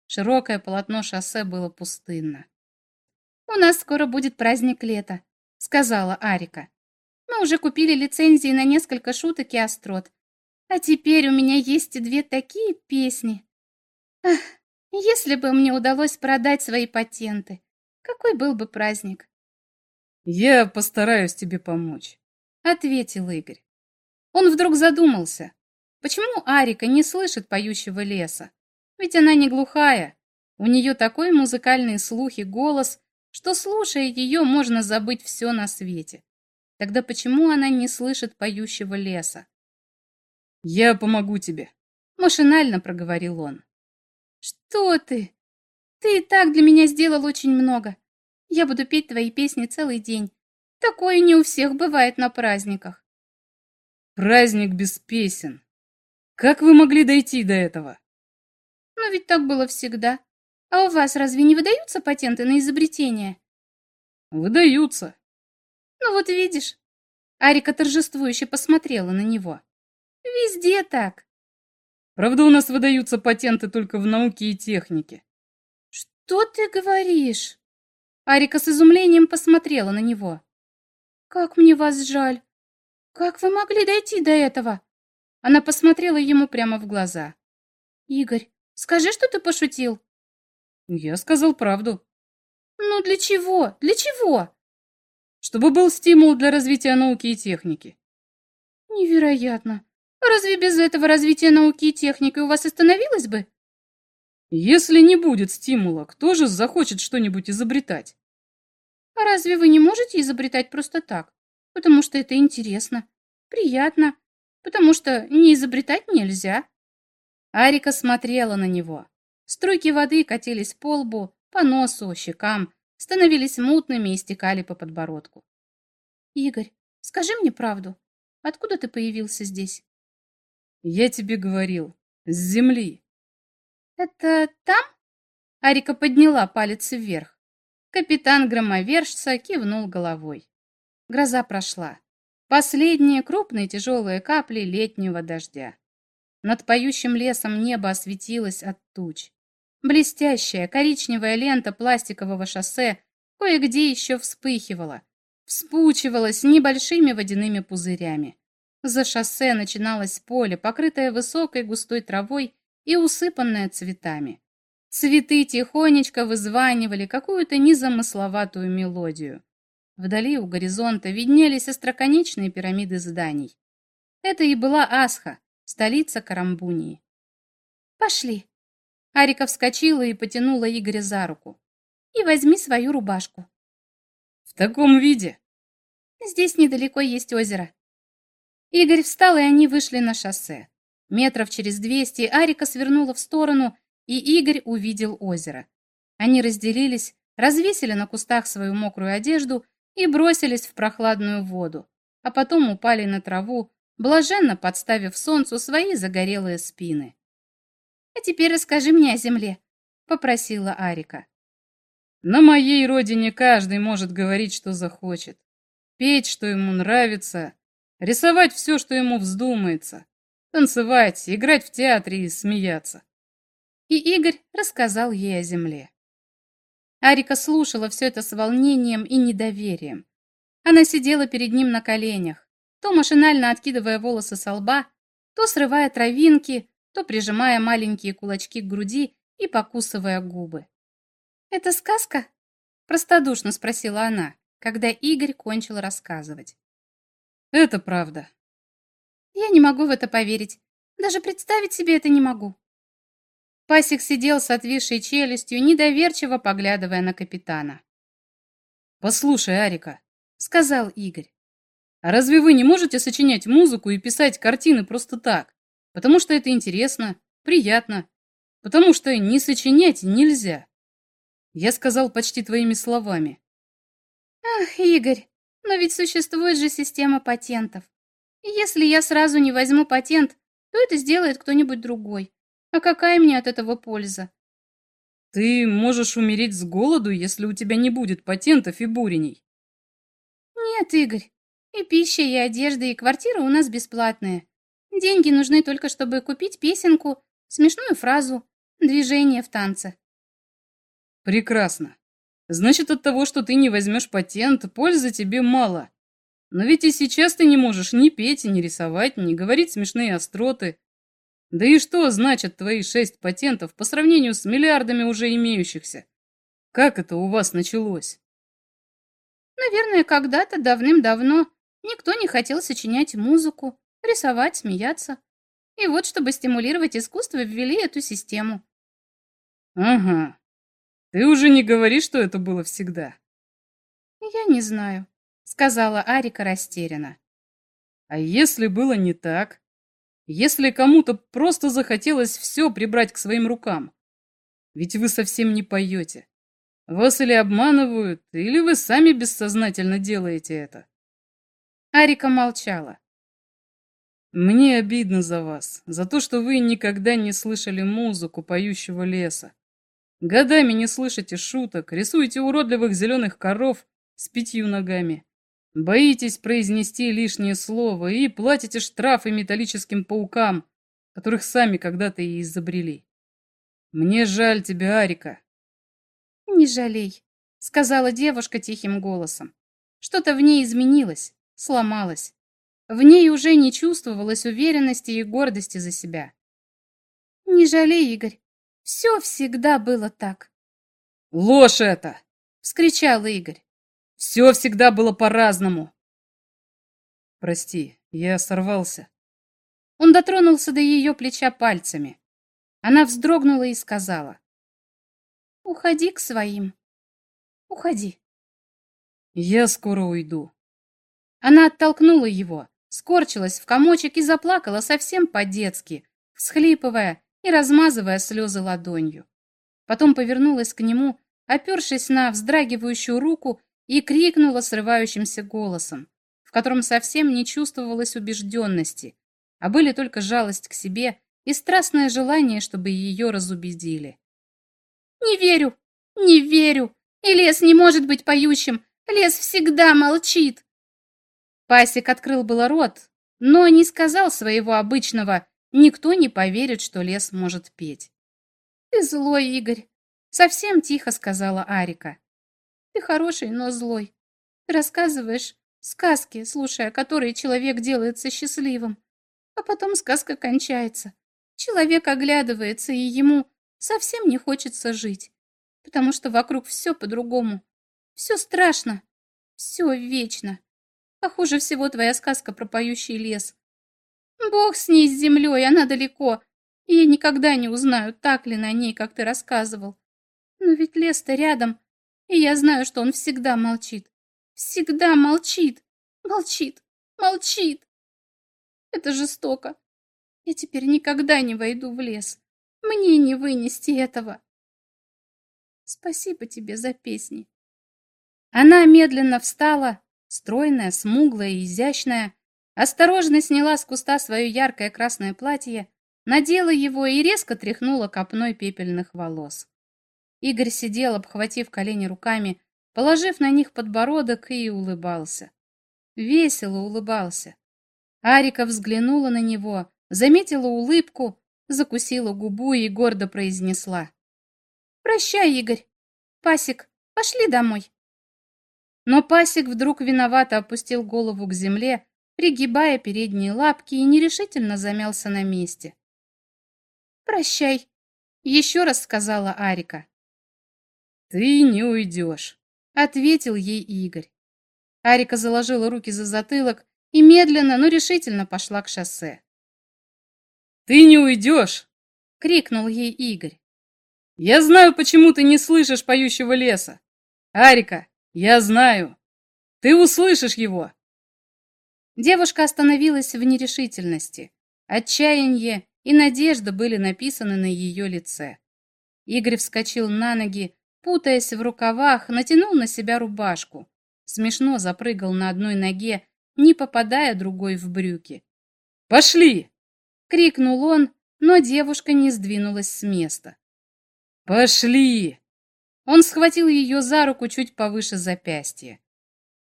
Широкое полотно шоссе было пустынно. «У нас скоро будет праздник лета», — сказала Арика. «Мы уже купили лицензии на несколько шуток и острот. А теперь у меня есть две такие песни. Ах, если бы мне удалось продать свои патенты, какой был бы праздник? Я постараюсь тебе помочь, ответил Игорь. Он вдруг задумался, почему Арика не слышит поющего леса? Ведь она не глухая. У нее такой музыкальный слух и голос, что, слушая ее, можно забыть все на свете. Тогда почему она не слышит поющего леса? «Я помогу тебе», — машинально проговорил он. Что ты? Ты и так для меня сделал очень много. Я буду петь твои песни целый день. Такое не у всех бывает на праздниках. Праздник без песен. Как вы могли дойти до этого? Но ведь так было всегда. А у вас разве не выдаются патенты на изобретение? Выдаются. Ну вот видишь. Арика торжествующе посмотрела на него. Везде так. Правда, у нас выдаются патенты только в науке и технике. Что ты говоришь? Арика с изумлением посмотрела на него. Как мне вас жаль. Как вы могли дойти до этого? Она посмотрела ему прямо в глаза. Игорь, скажи, что ты пошутил. Я сказал правду. Ну для чего? Для чего? Чтобы был стимул для развития науки и техники. Невероятно. Разве без этого развития науки и техники у вас остановилось бы? Если не будет стимула, кто же захочет что-нибудь изобретать? А разве вы не можете изобретать просто так? Потому что это интересно, приятно, потому что не изобретать нельзя. Арика смотрела на него. Струйки воды катились по лбу, по носу, щекам, становились мутными и стекали по подбородку. «Игорь, скажи мне правду. Откуда ты появился здесь?» Я тебе говорил, с земли. Это там? Арика подняла палец вверх. Капитан громовержца кивнул головой. Гроза прошла. Последние крупные тяжелые капли летнего дождя. Над поющим лесом небо осветилось от туч. Блестящая коричневая лента пластикового шоссе кое-где еще вспыхивала, вспучивалась небольшими водяными пузырями. За шоссе начиналось поле, покрытое высокой густой травой и усыпанное цветами. Цветы тихонечко вызванивали какую-то незамысловатую мелодию. Вдали у горизонта виднелись остроконечные пирамиды зданий. Это и была Асха, столица Карамбунии. «Пошли!» Арика вскочила и потянула Игоря за руку. «И возьми свою рубашку». «В таком виде?» «Здесь недалеко есть озеро. Игорь встал, и они вышли на шоссе. Метров через двести Арика свернула в сторону, и Игорь увидел озеро. Они разделились, развесили на кустах свою мокрую одежду и бросились в прохладную воду, а потом упали на траву, блаженно подставив солнцу свои загорелые спины. «А теперь расскажи мне о земле», — попросила Арика. «На моей родине каждый может говорить, что захочет, петь, что ему нравится, Рисовать все, что ему вздумается. Танцевать, играть в театре и смеяться. И Игорь рассказал ей о земле. Арика слушала все это с волнением и недоверием. Она сидела перед ним на коленях, то машинально откидывая волосы со лба, то срывая травинки, то прижимая маленькие кулачки к груди и покусывая губы. «Это сказка?» – простодушно спросила она, когда Игорь кончил рассказывать. Это правда. Я не могу в это поверить. Даже представить себе это не могу. Пасик сидел с отвисшей челюстью, недоверчиво поглядывая на капитана. «Послушай, Арика», — сказал Игорь. «а разве вы не можете сочинять музыку и писать картины просто так? Потому что это интересно, приятно, потому что не сочинять нельзя. Я сказал почти твоими словами». «Ах, Игорь, но ведь существует же система патентов. И если я сразу не возьму патент, то это сделает кто-нибудь другой. А какая мне от этого польза? Ты можешь умереть с голоду, если у тебя не будет патентов и буреней. Нет, Игорь. И пища, и одежда, и квартира у нас бесплатные. Деньги нужны только, чтобы купить песенку, смешную фразу, движение в танце. Прекрасно. Значит, от того, что ты не возьмешь патент, пользы тебе мало. Но ведь и сейчас ты не можешь ни петь, ни рисовать, ни говорить смешные остроты. Да и что значат твои шесть патентов по сравнению с миллиардами уже имеющихся? Как это у вас началось? Наверное, когда-то давным-давно никто не хотел сочинять музыку, рисовать, смеяться. И вот, чтобы стимулировать искусство, ввели эту систему. Ага, ты уже не говоришь, что это было всегда. Я не знаю, сказала Арика растерянно. А если было не так? Если кому-то просто захотелось все прибрать к своим рукам, Ведь вы совсем не поете. Вас или обманывают, или вы сами бессознательно делаете это. Арика молчала. Мне обидно за вас, за то, что вы никогда не слышали музыку поющего леса. Годами не слышите шуток, рисуете уродливых зеленых коров с пятью ногами. Боитесь произнести лишнее слово и платите штрафы металлическим паукам, которых сами когда-то и изобрели. Мне жаль тебя, Арика. Не жалей, сказала девушка тихим голосом. Что-то в ней изменилось, сломалось. В ней уже не чувствовалось уверенности и гордости за себя. Не жалей, Игорь. Все всегда было так. Ложь это! вскричал Игорь. Все всегда было по-разному. Прости, я сорвался. Он дотронулся до ее плеча пальцами. Она вздрогнула и сказала. Уходи к своим. Уходи. Я скоро уйду. Она оттолкнула его, скорчилась в комочек и заплакала совсем по-детски, всхлипывая и размазывая слезы ладонью. Потом повернулась к нему, опершись на вздрагивающую руку, и крикнула срывающимся голосом, в котором совсем не чувствовалось убежденности, а были только жалость к себе и страстное желание, чтобы ее разубедили. «Не верю! Не верю! И лес не может быть поющим! Лес всегда молчит!» Пасик открыл было рот, но не сказал своего обычного «никто не поверит, что лес может петь». «Ты злой, Игорь!» — совсем тихо сказала Арика. «Ты хороший, но злой. Ты рассказываешь сказки, слушая которые человек делается счастливым, а потом сказка кончается. Человек оглядывается, и ему совсем не хочется жить, потому что вокруг все по-другому. Все страшно, все вечно. Хуже всего твоя сказка про поющий лес. Бог с ней, с землей, она далеко, и я никогда не узнаю, так ли на ней, как ты рассказывал. Но ведь лес-то рядом, и я знаю, что он всегда молчит. Всегда молчит, молчит, молчит. Это жестоко. Я теперь никогда не войду в лес. Мне не вынести этого. Спасибо тебе за песни. Она медленно встала, стройная, смуглая и изящная, осторожно сняла с куста свое яркое красное платье, надела его и резко тряхнула копной пепельных волос. Игорь сидел, обхватив колени руками, положив на них подбородок и улыбался. Весело улыбался. Арика взглянула на него, заметила улыбку, закусила губу и гордо произнесла. «Прощай, Игорь. Пасик, пошли домой». Но Пасик вдруг виновато опустил голову к земле, пригибая передние лапки и нерешительно замялся на месте. «Прощай», — еще раз сказала Арика. «Ты не уйдешь», — ответил ей Игорь. Арика заложила руки за затылок и медленно, но решительно пошла к шоссе. «Ты не уйдешь!» — крикнул ей Игорь. «Я знаю, почему ты не слышишь поющего леса. Арика, я знаю. Ты услышишь его!» Девушка остановилась в нерешительности. Отчаяние и надежда были написаны на ее лице. Игорь вскочил на ноги, путаясь в рукавах, натянул на себя рубашку. Смешно запрыгал на одной ноге, не попадая другой в брюки. «Пошли!» — крикнул он, но девушка не сдвинулась с места. «Пошли!» Он схватил ее за руку чуть повыше запястья.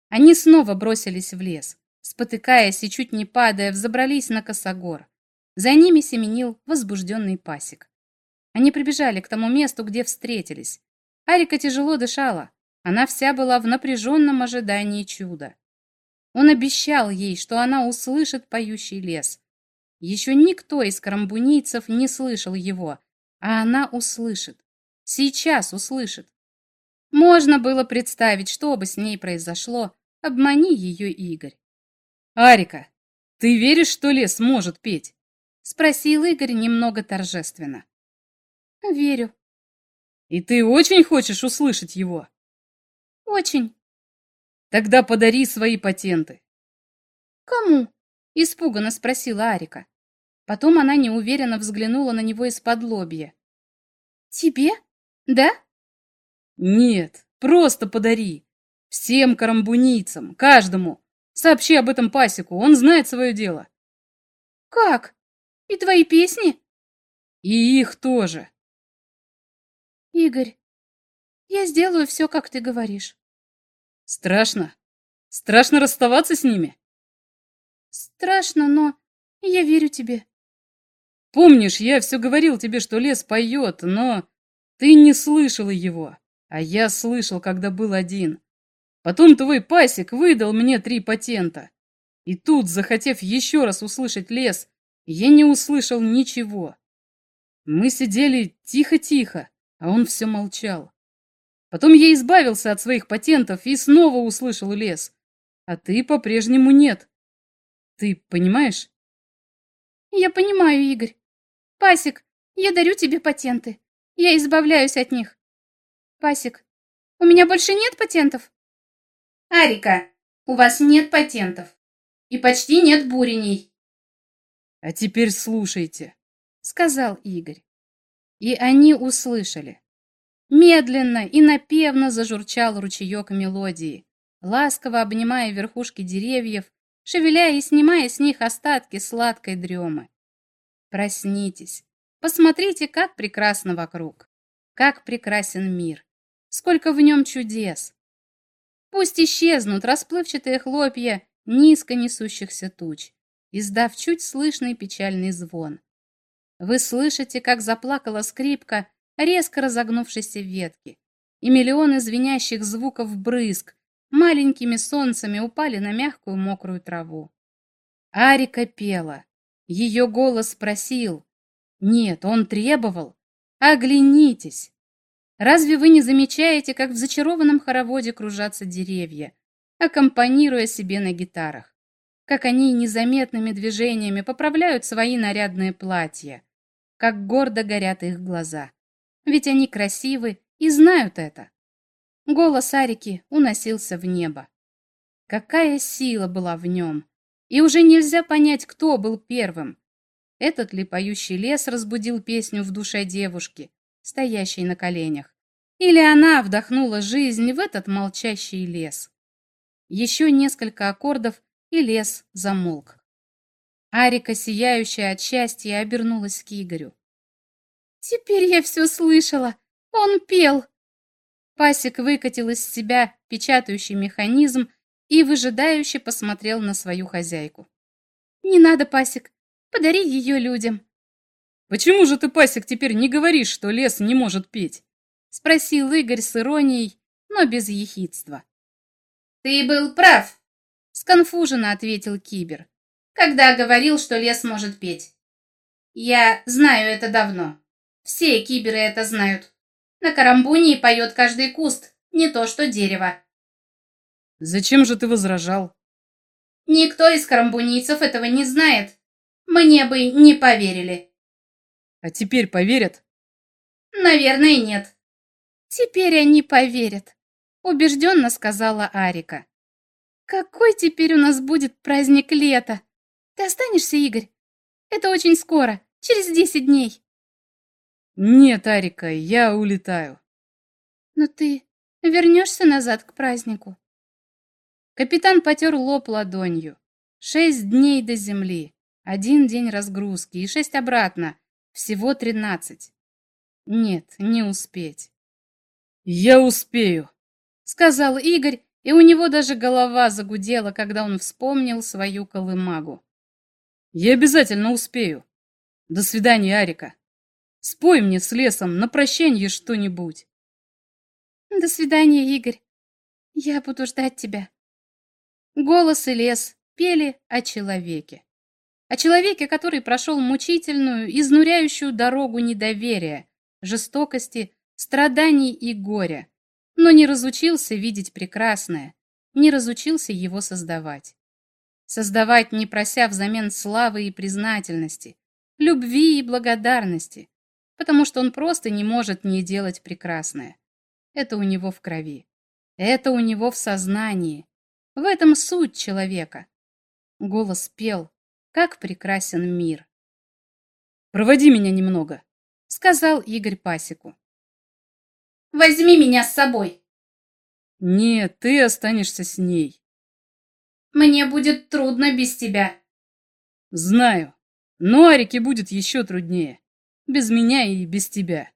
Они снова бросились в лес. Спотыкаясь и чуть не падая, взобрались на косогор. За ними семенил возбужденный пасек. Они прибежали к тому месту, где встретились. Арика тяжело дышала. Она вся была в напряженном ожидании чуда. Он обещал ей, что она услышит поющий лес, еще никто из карамбунийцев не слышал его, а она услышит. Сейчас услышит. Можно было представить, что бы с ней произошло, обмани ее Игорь. «Арика, ты веришь, что лес может петь?» Спросил Игорь немного торжественно. «Верю». «И ты очень хочешь услышать его?» «Очень». «Тогда подари свои патенты». «Кому?» Испуганно спросила Арика. Потом она неуверенно взглянула на него из-под лобья. «Тебе?» Да? Нет, просто подари. Всем карамбунийцам, каждому. Сообщи об этом пасеку, он знает свое дело. Как? И твои песни? И их тоже. Игорь, я сделаю все, как ты говоришь. Страшно? Страшно расставаться с ними? Страшно, но я верю тебе. Помнишь, я все говорил тебе, что лес поет, но ты не слышала его, а я слышал, когда был один. Потом твой пасек выдал мне три патента. И тут, захотев еще раз услышать лес, я не услышал ничего. Мы сидели тихо-тихо, а он все молчал. Потом я избавился от своих патентов и снова услышал лес. А ты по-прежнему нет. Ты понимаешь? Я понимаю, Игорь. Пасик, я дарю тебе патенты. Я избавляюсь от них. Пасик, у меня больше нет патентов? Арика, у вас нет патентов. И почти нет буреней. А теперь слушайте, сказал Игорь. И они услышали. Медленно и напевно зажурчал ручеек мелодии, ласково обнимая верхушки деревьев, шевеля и снимая с них остатки сладкой дремы. Проснитесь, посмотрите, как прекрасно вокруг, как прекрасен мир, сколько в нем чудес. Пусть исчезнут расплывчатые хлопья низко несущихся туч, издав чуть слышный печальный звон. Вы слышите, как заплакала скрипка резко разогнувшейся ветки, и миллионы звенящих звуков брызг маленькими солнцами упали на мягкую мокрую траву. Арика пела, ее голос просил. Нет, он требовал. Оглянитесь. Разве вы не замечаете, как в зачарованном хороводе кружатся деревья, аккомпанируя себе на гитарах? Как они незаметными движениями поправляют свои нарядные платья? Как гордо горят их глаза? Ведь они красивы и знают это. Голос Арики уносился в небо. Какая сила была в нем! И уже нельзя понять, кто был первым. Этот ли поющий лес разбудил песню в душе девушки, стоящей на коленях? Или она вдохнула жизнь в этот молчащий лес? Еще несколько аккордов, и лес замолк. Арика, сияющая от счастья, обернулась к Игорю. «Теперь я все слышала! Он пел!» Пасик выкатил из себя печатающий механизм и выжидающе посмотрел на свою хозяйку. «Не надо, Пасик, подари ее людям». «Почему же ты, Пасик, теперь не говоришь, что лес не может петь?» Спросил Игорь с иронией, но без ехидства. «Ты был прав», — сконфуженно ответил Кибер. «Когда говорил, что лес может петь. Я знаю это давно. Все киберы это знают. На Карамбунии поет каждый куст, не то что дерево. Зачем же ты возражал? Никто из карамбунийцев этого не знает. Мне бы не поверили. А теперь поверят? Наверное, нет. Теперь они поверят, убежденно сказала Арика. Какой теперь у нас будет праздник лета? Ты останешься, Игорь? Это очень скоро, через десять дней. Нет, Арика, я улетаю. Но ты вернешься назад к празднику? Капитан потер лоб ладонью. Шесть дней до земли, один день разгрузки и шесть обратно, всего тринадцать. Нет, не успеть. Я успею, сказал Игорь, и у него даже голова загудела, когда он вспомнил свою колымагу. Я обязательно успею. До свидания, Арика. Спой мне с лесом на прощанье что-нибудь. До свидания, Игорь. Я буду ждать тебя. Голос и лес пели о человеке. О человеке, который прошел мучительную, изнуряющую дорогу недоверия, жестокости, страданий и горя, но не разучился видеть прекрасное, не разучился его создавать. Создавать, не прося взамен славы и признательности, любви и благодарности, потому что он просто не может не делать прекрасное. Это у него в крови. Это у него в сознании. В этом суть человека. Голос пел, как прекрасен мир. «Проводи меня немного», — сказал Игорь Пасеку. Возьми меня с собой. Нет, ты останешься с ней. Мне будет трудно без тебя. Знаю. Но Арике будет еще труднее. Без меня и без тебя.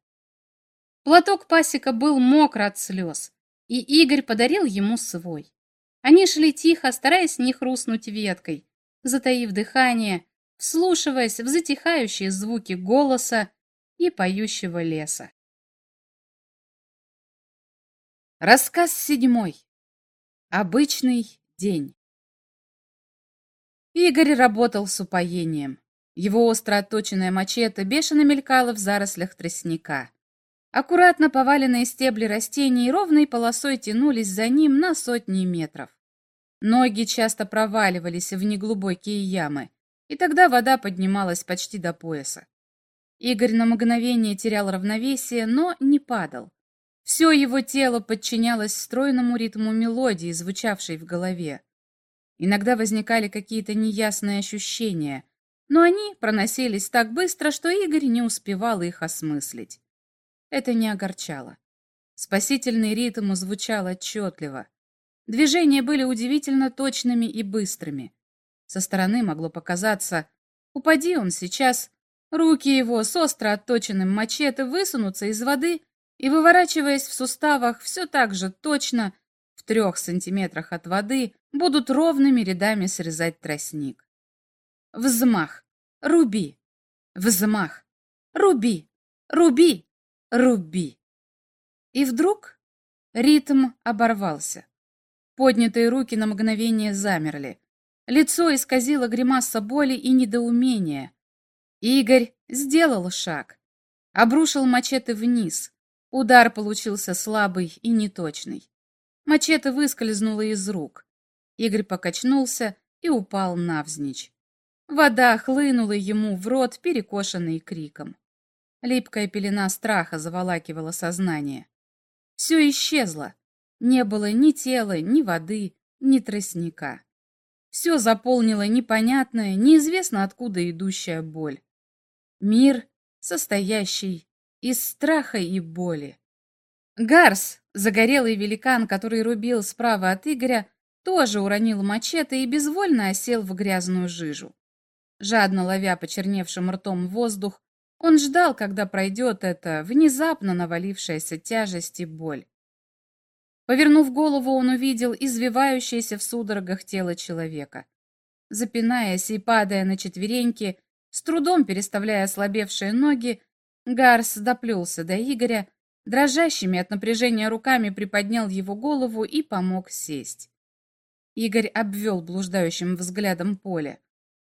Платок пасека был мокр от слез, и Игорь подарил ему свой. Они шли тихо, стараясь не хрустнуть веткой, затаив дыхание, вслушиваясь в затихающие звуки голоса и поющего леса. Рассказ седьмой. Обычный день. Игорь работал с упоением. Его остро отточенная мачете бешено мелькала в зарослях тростника. Аккуратно поваленные стебли растений ровной полосой тянулись за ним на сотни метров. Ноги часто проваливались в неглубокие ямы, и тогда вода поднималась почти до пояса. Игорь на мгновение терял равновесие, но не падал. Все его тело подчинялось стройному ритму мелодии, звучавшей в голове. Иногда возникали какие-то неясные ощущения, но они проносились так быстро, что Игорь не успевал их осмыслить. Это не огорчало. Спасительный ритм звучал отчетливо. Движения были удивительно точными и быстрыми. Со стороны могло показаться, упади он сейчас, руки его с остро отточенным мачете высунутся из воды и, выворачиваясь в суставах все так же точно, в трех сантиметрах от воды, будут ровными рядами срезать тростник. Взмах, руби, взмах, руби, руби, руби. И вдруг ритм оборвался. Поднятые руки на мгновение замерли. Лицо исказило гримаса боли и недоумения. Игорь сделал шаг. Обрушил мачете вниз. Удар получился слабый и неточный. Мачете выскользнуло из рук. Игорь покачнулся и упал навзничь. Вода хлынула ему в рот, перекошенный криком. Липкая пелена страха заволакивала сознание. Все исчезло. Не было ни тела, ни воды, ни тростника. Все заполнило непонятная, неизвестно откуда идущая боль. Мир, состоящий из страха и боли. Гарс, загорелый великан, который рубил справа от Игоря, тоже уронил мачете и безвольно осел в грязную жижу. Жадно ловя почерневшим ртом воздух, он ждал, когда пройдет эта внезапно навалившаяся тяжесть и боль. Повернув голову, он увидел извивающееся в судорогах тело человека. Запинаясь и падая на четвереньки, с трудом переставляя ослабевшие ноги, Гарс доплелся до Игоря, дрожащими от напряжения руками приподнял его голову и помог сесть. Игорь обвел блуждающим взглядом поле.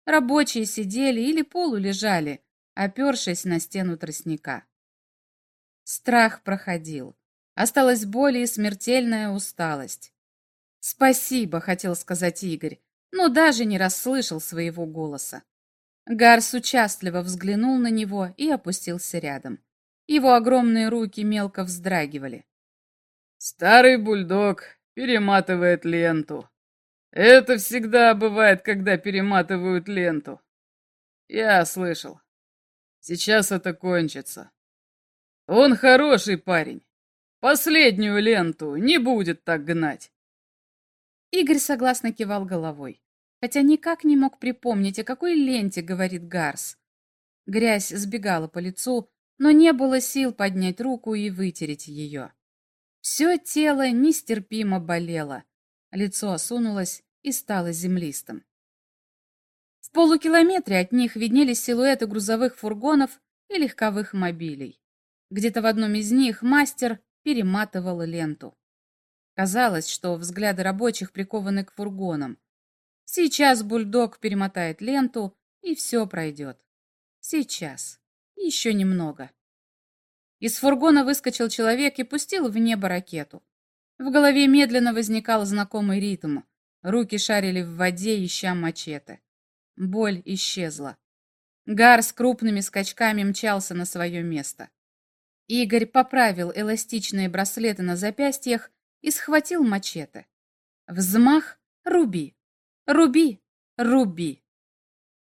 Рабочие сидели или полулежали, опершись на стену тростника. Страх проходил. Осталась боль и смертельная усталость. «Спасибо», — хотел сказать Игорь, но даже не расслышал своего голоса. Гарс участливо взглянул на него и опустился рядом. Его огромные руки мелко вздрагивали. «Старый бульдог перематывает ленту. Это всегда бывает, когда перематывают ленту. Я слышал. Сейчас это кончится. Он хороший парень. Последнюю ленту не будет так гнать». Игорь согласно кивал головой хотя никак не мог припомнить, о какой ленте говорит Гарс. Грязь сбегала по лицу, но не было сил поднять руку и вытереть ее. Все тело нестерпимо болело, лицо осунулось и стало землистым. В полукилометре от них виднелись силуэты грузовых фургонов и легковых мобилей. Где-то в одном из них мастер перематывал ленту. Казалось, что взгляды рабочих прикованы к фургонам. Сейчас бульдог перемотает ленту, и все пройдет. Сейчас. Еще немного. Из фургона выскочил человек и пустил в небо ракету. В голове медленно возникал знакомый ритм. Руки шарили в воде, ища мачете. Боль исчезла. Гар с крупными скачками мчался на свое место. Игорь поправил эластичные браслеты на запястьях и схватил мачете. Взмах — руби. Руби, руби.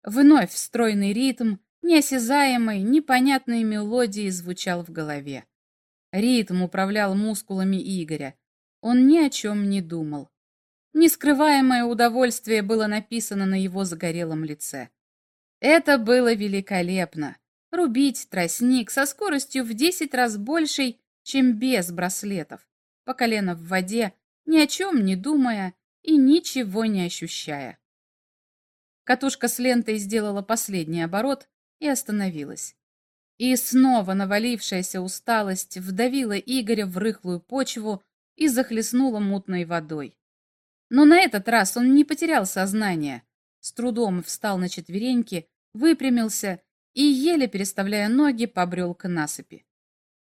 Вновь стройный ритм, неосязаемой, непонятной мелодии звучал в голове. Ритм управлял мускулами Игоря. Он ни о чем не думал. Нескрываемое удовольствие было написано на его загорелом лице. Это было великолепно. Рубить тростник со скоростью в 10 раз большей, чем без браслетов, по колено в воде, ни о чем не думая и ничего не ощущая. Катушка с лентой сделала последний оборот и остановилась. И снова навалившаяся усталость вдавила Игоря в рыхлую почву и захлестнула мутной водой. Но на этот раз он не потерял сознание, с трудом встал на четвереньки, выпрямился и, еле переставляя ноги, побрел к насыпи.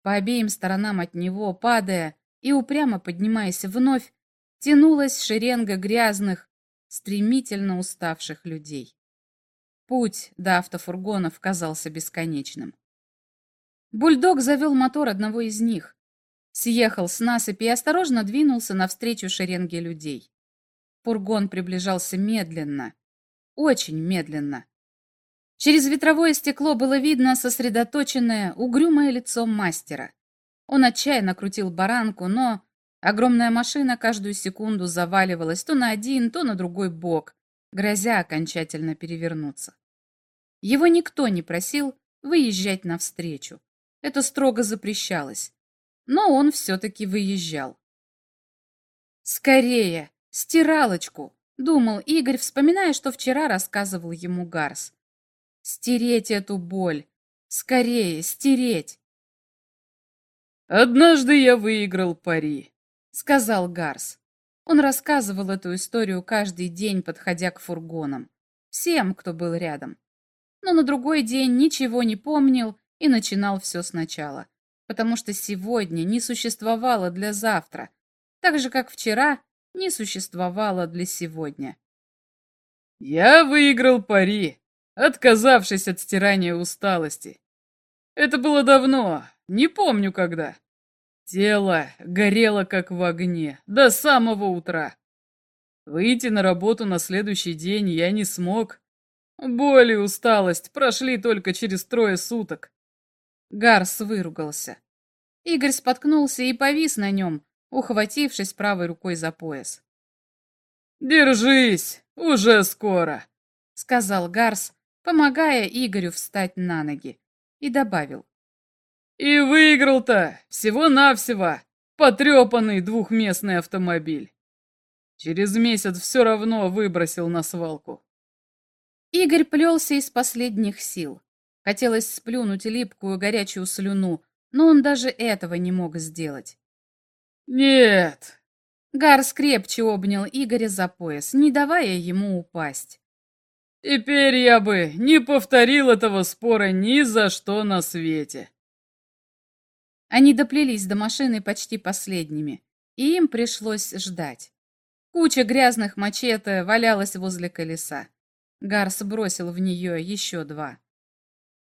По обеим сторонам от него, падая и упрямо поднимаясь вновь, тянулась шеренга грязных, стремительно уставших людей. Путь до автофургонов казался бесконечным. Бульдог завел мотор одного из них, съехал с насыпи и осторожно двинулся навстречу шеренге людей. Фургон приближался медленно, очень медленно. Через ветровое стекло было видно сосредоточенное, угрюмое лицо мастера. Он отчаянно крутил баранку, но огромная машина каждую секунду заваливалась то на один, то на другой бок, грозя окончательно перевернуться. Его никто не просил выезжать навстречу. Это строго запрещалось. Но он все-таки выезжал. «Скорее!» «Стиралочку», — думал Игорь, вспоминая, что вчера рассказывал ему Гарс. «Стереть эту боль! Скорее, стереть!» «Однажды я выиграл пари», — сказал Гарс. Он рассказывал эту историю каждый день, подходя к фургонам. Всем, кто был рядом. Но на другой день ничего не помнил и начинал все сначала. Потому что сегодня не существовало для завтра. Так же, как вчера не существовало для сегодня. Я выиграл пари, отказавшись от стирания усталости. Это было давно, не помню когда. Тело горело как в огне до самого утра. Выйти на работу на следующий день я не смог. Боль и усталость прошли только через трое суток. Гарс выругался. Игорь споткнулся и повис на нем, ухватившись правой рукой за пояс. «Держись, уже скоро», — сказал Гарс, помогая Игорю встать на ноги, и добавил. «И выиграл-то всего-навсего потрепанный двухместный автомобиль. Через месяц все равно выбросил на свалку». Игорь плелся из последних сил. Хотелось сплюнуть липкую горячую слюну, но он даже этого не мог сделать. «Нет!» Гарс крепче обнял Игоря за пояс, не давая ему упасть. «Теперь я бы не повторил этого спора ни за что на свете!» Они доплелись до машины почти последними, и им пришлось ждать. Куча грязных мачете валялась возле колеса. Гарс бросил в нее еще два.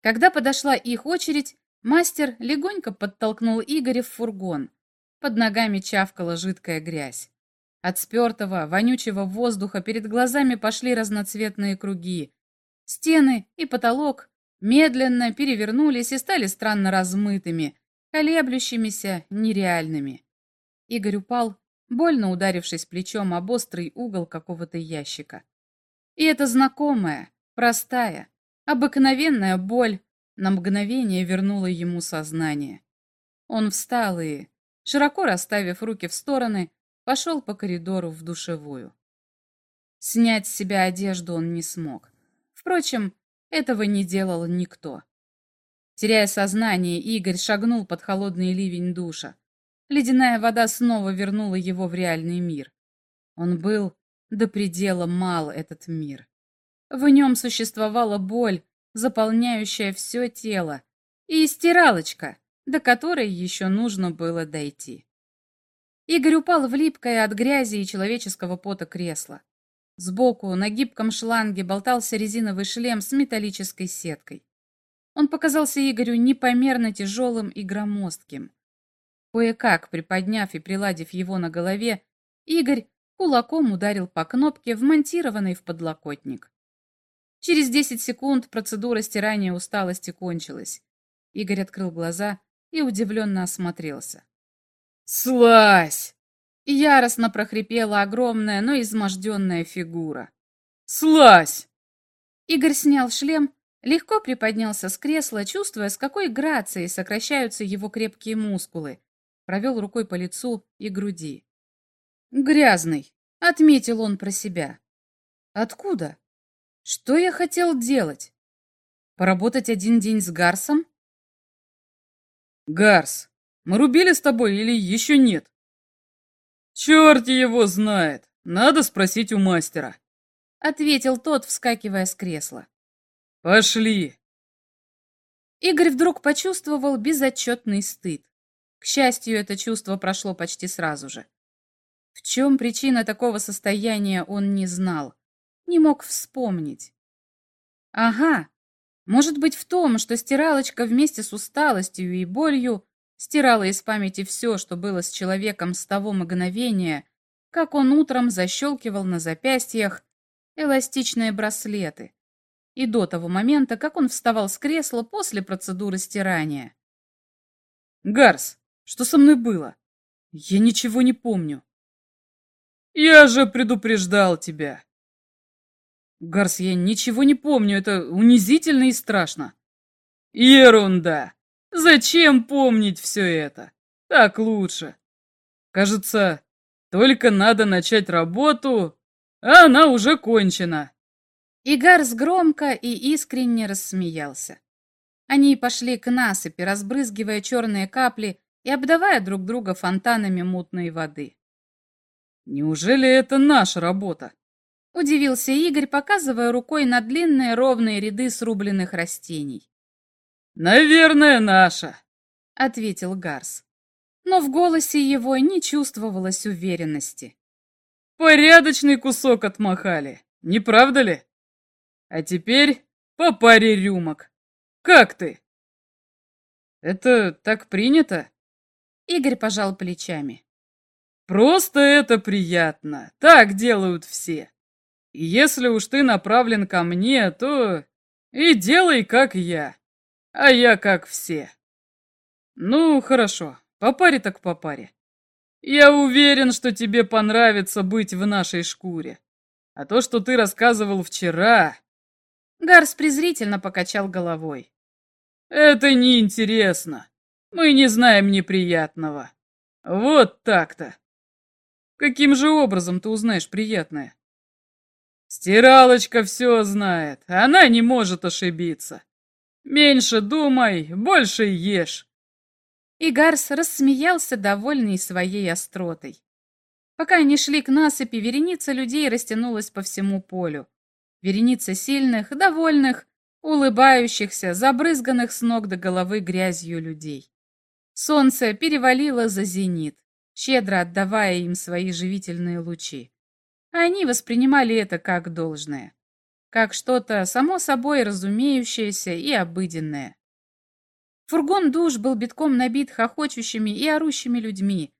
Когда подошла их очередь, мастер легонько подтолкнул Игоря в фургон, под ногами чавкала жидкая грязь. От спертого, вонючего воздуха перед глазами пошли разноцветные круги. Стены и потолок медленно перевернулись и стали странно размытыми, колеблющимися, нереальными. Игорь упал, больно ударившись плечом об острый угол какого-то ящика. И эта знакомая, простая, обыкновенная боль на мгновение вернула ему сознание. Он встал и, широко расставив руки в стороны, пошел по коридору в душевую. Снять с себя одежду он не смог. Впрочем, этого не делал никто. Теряя сознание, Игорь шагнул под холодный ливень душа. Ледяная вода снова вернула его в реальный мир. Он был до предела мал этот мир. В нем существовала боль, заполняющая все тело, и стиралочка, до которой еще нужно было дойти. Игорь упал в липкое от грязи и человеческого пота кресло. Сбоку на гибком шланге болтался резиновый шлем с металлической сеткой. Он показался Игорю непомерно тяжелым и громоздким. Кое-как, приподняв и приладив его на голове, Игорь кулаком ударил по кнопке, вмонтированной в подлокотник. Через 10 секунд процедура стирания усталости кончилась. Игорь открыл глаза и удивленно осмотрелся. «Слазь!» Яростно прохрипела огромная, но изможденная фигура. «Слазь!» Игорь снял шлем, легко приподнялся с кресла, чувствуя, с какой грацией сокращаются его крепкие мускулы. Провел рукой по лицу и груди. «Грязный», — отметил он про себя. «Откуда? Что я хотел делать? Поработать один день с Гарсом?» «Гарс, мы рубили с тобой или еще нет?» «Черт его знает! Надо спросить у мастера!» — ответил тот, вскакивая с кресла. «Пошли!» Игорь вдруг почувствовал безотчетный стыд. К счастью, это чувство прошло почти сразу же. В чем причина такого состояния он не знал, не мог вспомнить. Ага, может быть в том, что стиралочка вместе с усталостью и болью стирала из памяти все, что было с человеком с того мгновения, как он утром защелкивал на запястьях эластичные браслеты, и до того момента, как он вставал с кресла после процедуры стирания. «Гарс, что со мной было? Я ничего не помню». «Я же предупреждал тебя». «Гарс, я ничего не помню, это унизительно и страшно». «Ерунда! Зачем помнить все это? Так лучше. Кажется, только надо начать работу, а она уже кончена. Игарс громко и искренне рассмеялся. Они пошли к насыпи, разбрызгивая черные капли и обдавая друг друга фонтанами мутной воды. «Неужели это наша работа?» Удивился Игорь, показывая рукой на длинные ровные ряды срубленных растений. «Наверное, наша», — ответил Гарс. Но в голосе его не чувствовалось уверенности. «Порядочный кусок отмахали, не правда ли? А теперь по паре рюмок. Как ты?» «Это так принято?» Игорь пожал плечами. «Просто это приятно. Так делают все. Если уж ты направлен ко мне, то и делай, как я а я как все. Ну, хорошо, по паре так по паре. Я уверен, что тебе понравится быть в нашей шкуре. А то, что ты рассказывал вчера... Гарс презрительно покачал головой. Это неинтересно. Мы не знаем неприятного. Вот так-то. Каким же образом ты узнаешь приятное? Стиралочка все знает, она не может ошибиться. Меньше думай, больше ешь. И Гарс рассмеялся, довольный своей остротой. Пока они шли к насыпи, вереница людей растянулась по всему полю. Вереница сильных, довольных, улыбающихся, забрызганных с ног до головы грязью людей. Солнце перевалило за зенит, щедро отдавая им свои живительные лучи. Они воспринимали это как должное как что-то само собой разумеющееся и обыденное. Фургон душ был битком набит хохочущими и орущими людьми.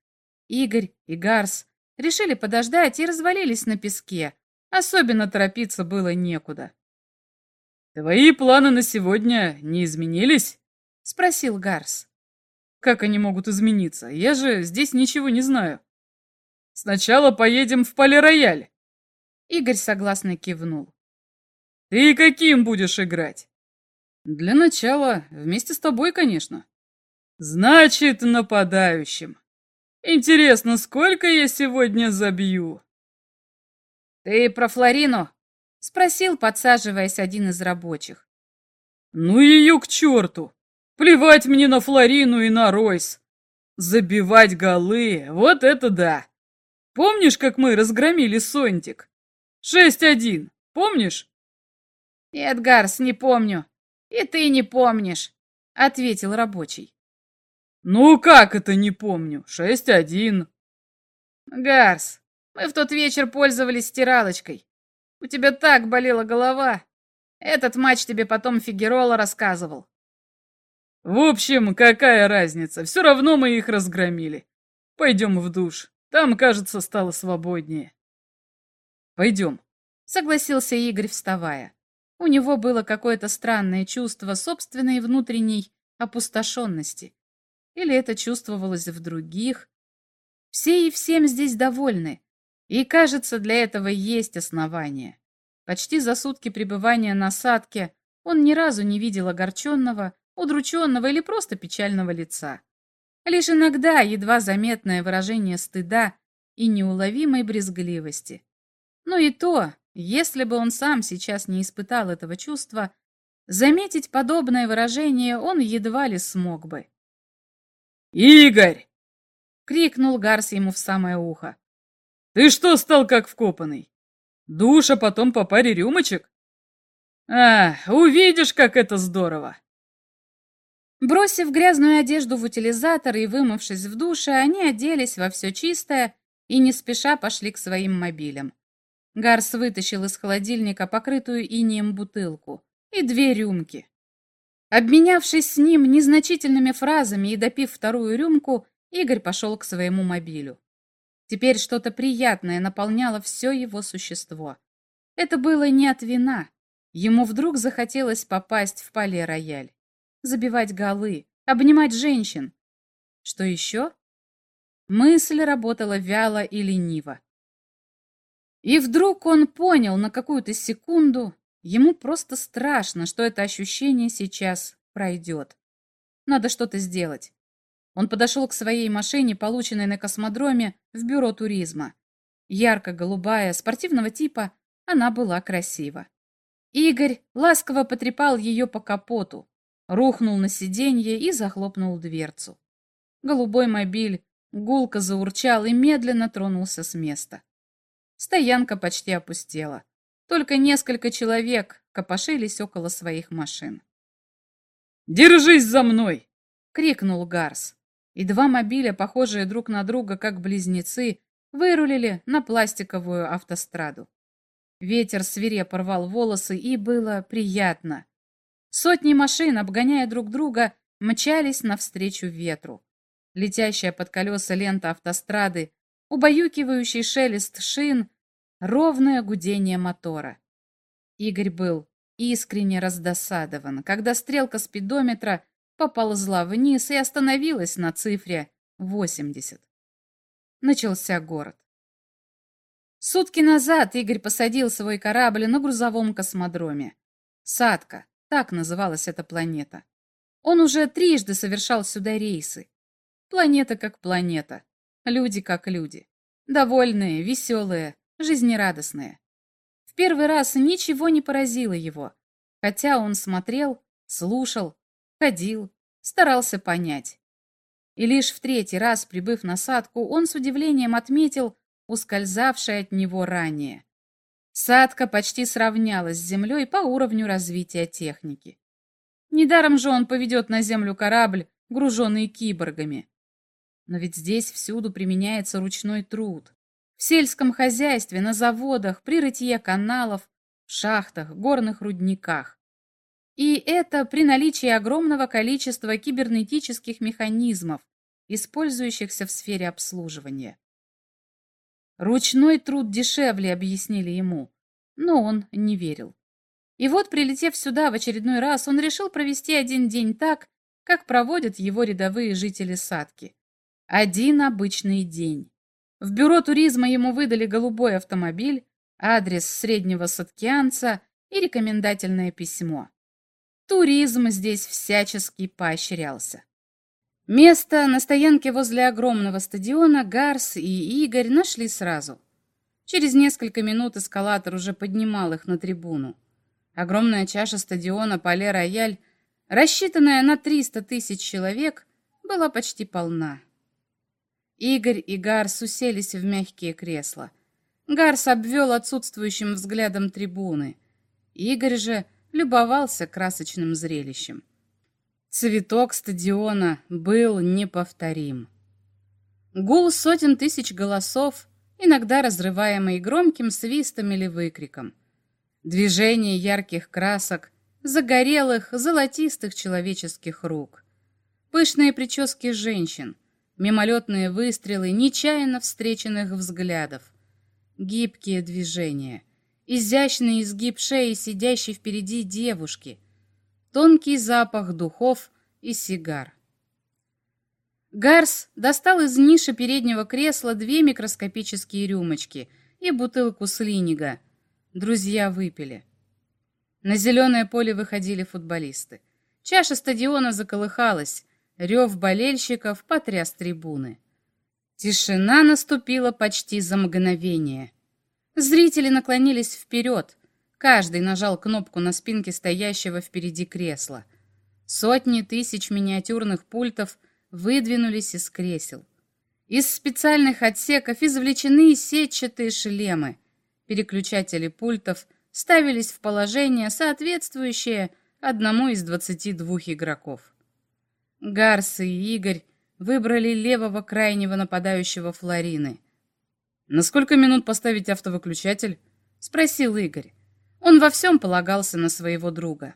Игорь и Гарс решили подождать и развалились на песке. Особенно торопиться было некуда. «Твои планы на сегодня не изменились?» — спросил Гарс. «Как они могут измениться? Я же здесь ничего не знаю. Сначала поедем в Полирояль». Игорь согласно кивнул. Ты каким будешь играть? Для начала, вместе с тобой, конечно. Значит, нападающим. Интересно, сколько я сегодня забью? Ты про Флорину? Спросил, подсаживаясь один из рабочих. Ну ее к черту! Плевать мне на Флорину и на Ройс. Забивать голы, вот это да! Помнишь, как мы разгромили Сонтик? Шесть один, помнишь? «Эдгарс, не помню. И ты не помнишь», — ответил рабочий. «Ну как это не помню? Шесть один». «Гарс, мы в тот вечер пользовались стиралочкой. У тебя так болела голова. Этот матч тебе потом Фигерола рассказывал». «В общем, какая разница? Все равно мы их разгромили. Пойдем в душ. Там, кажется, стало свободнее». «Пойдем», — согласился Игорь, вставая. У него было какое-то странное чувство собственной внутренней опустошенности. Или это чувствовалось в других? Все и всем здесь довольны. И, кажется, для этого есть основания. Почти за сутки пребывания на садке он ни разу не видел огорченного, удрученного или просто печального лица. Лишь иногда едва заметное выражение стыда и неуловимой брезгливости. Но и то, если бы он сам сейчас не испытал этого чувства, заметить подобное выражение он едва ли смог бы. «Игорь!» — крикнул Гарс ему в самое ухо. «Ты что стал как вкопанный? Душ, а потом по паре рюмочек? А, увидишь, как это здорово!» Бросив грязную одежду в утилизатор и вымывшись в душе, они оделись во все чистое и не спеша пошли к своим мобилям. Гарс вытащил из холодильника покрытую инеем бутылку и две рюмки. Обменявшись с ним незначительными фразами и допив вторую рюмку, Игорь пошел к своему мобилю. Теперь что-то приятное наполняло все его существо. Это было не от вина. Ему вдруг захотелось попасть в пале-рояль, забивать голы, обнимать женщин. Что еще? Мысль работала вяло и лениво. И вдруг он понял на какую-то секунду, ему просто страшно, что это ощущение сейчас пройдет. Надо что-то сделать. Он подошел к своей машине, полученной на космодроме в бюро туризма. Ярко-голубая, спортивного типа, она была красива. Игорь ласково потрепал ее по капоту, рухнул на сиденье и захлопнул дверцу. Голубой мобиль гулко заурчал и медленно тронулся с места. Стоянка почти опустела. Только несколько человек копошились около своих машин. «Держись за мной!» — крикнул Гарс и два мобиля, похожие друг на друга как близнецы, вырулили на пластиковую автостраду. Ветер свирепо рвал волосы, и было приятно. Сотни машин, обгоняя друг друга, мчались навстречу ветру. Летящая под колеса лента автострады, убаюкивающий шелест шин, ровное гудение мотора. Игорь был искренне раздосадован, когда стрелка спидометра поползла вниз и остановилась на цифре 80. Начался город. Сутки назад Игорь посадил свой корабль на грузовом космодроме. Садка, так называлась эта планета. Он уже трижды совершал сюда рейсы. Планета как планета, люди как люди. Довольные, веселые, жизнерадостные. В первый раз ничего не поразило его, хотя он смотрел, слушал, ходил, старался понять. И лишь в третий раз, прибыв на садку, он с удивлением отметил ускользавшее от него ранее. Садка почти сравнялась с землей по уровню развития техники. Недаром же он поведет на землю корабль, груженный киборгами. Но ведь здесь всюду применяется ручной труд. В сельском хозяйстве, на заводах, при рытье каналов, в шахтах, горных рудниках. И это при наличии огромного количества кибернетических механизмов, использующихся в сфере обслуживания. Ручной труд дешевле, объяснили ему, но он не верил. И вот, прилетев сюда в очередной раз, он решил провести один день так, как проводят его рядовые жители Садки. Один обычный день. В бюро туризма ему выдали голубой автомобиль, адрес среднего садкианца и рекомендательное письмо. Туризм здесь всячески поощрялся. Место на стоянке возле огромного стадиона Гарс и Игорь нашли сразу. Через несколько минут эскалатор уже поднимал их на трибуну. Огромная чаша стадиона Пале-Рояль, рассчитанная на 300 тысяч человек, была почти полна. Игорь и Гарс уселись в мягкие кресла. Гарс обвел отсутствующим взглядом трибуны. Игорь же любовался красочным зрелищем. Цветок стадиона был неповторим. Гул сотен тысяч голосов, иногда разрываемый громким свистом или выкриком. Движение ярких красок, загорелых, золотистых человеческих рук. Пышные прически женщин, мимолетные выстрелы нечаянно встреченных взглядов. Гибкие движения — изящный изгиб шеи сидящей впереди девушки, тонкий запах духов и сигар. Гарс достал из ниши переднего кресла две микроскопические рюмочки и бутылку слинига. Друзья выпили. На зеленое поле выходили футболисты. Чаша стадиона заколыхалась, рев болельщиков потряс трибуны. Тишина наступила почти за мгновение. Зрители наклонились вперед. Каждый нажал кнопку на спинке стоящего впереди кресла. Сотни тысяч миниатюрных пультов выдвинулись из кресел. Из специальных отсеков извлечены сетчатые шлемы. Переключатели пультов ставились в положение, соответствующее одному из 22 игроков. Гарс и Игорь выбрали левого крайнего нападающего Флорины. «На сколько минут поставить автовыключатель?» — спросил Игорь. Он во всем полагался на своего друга.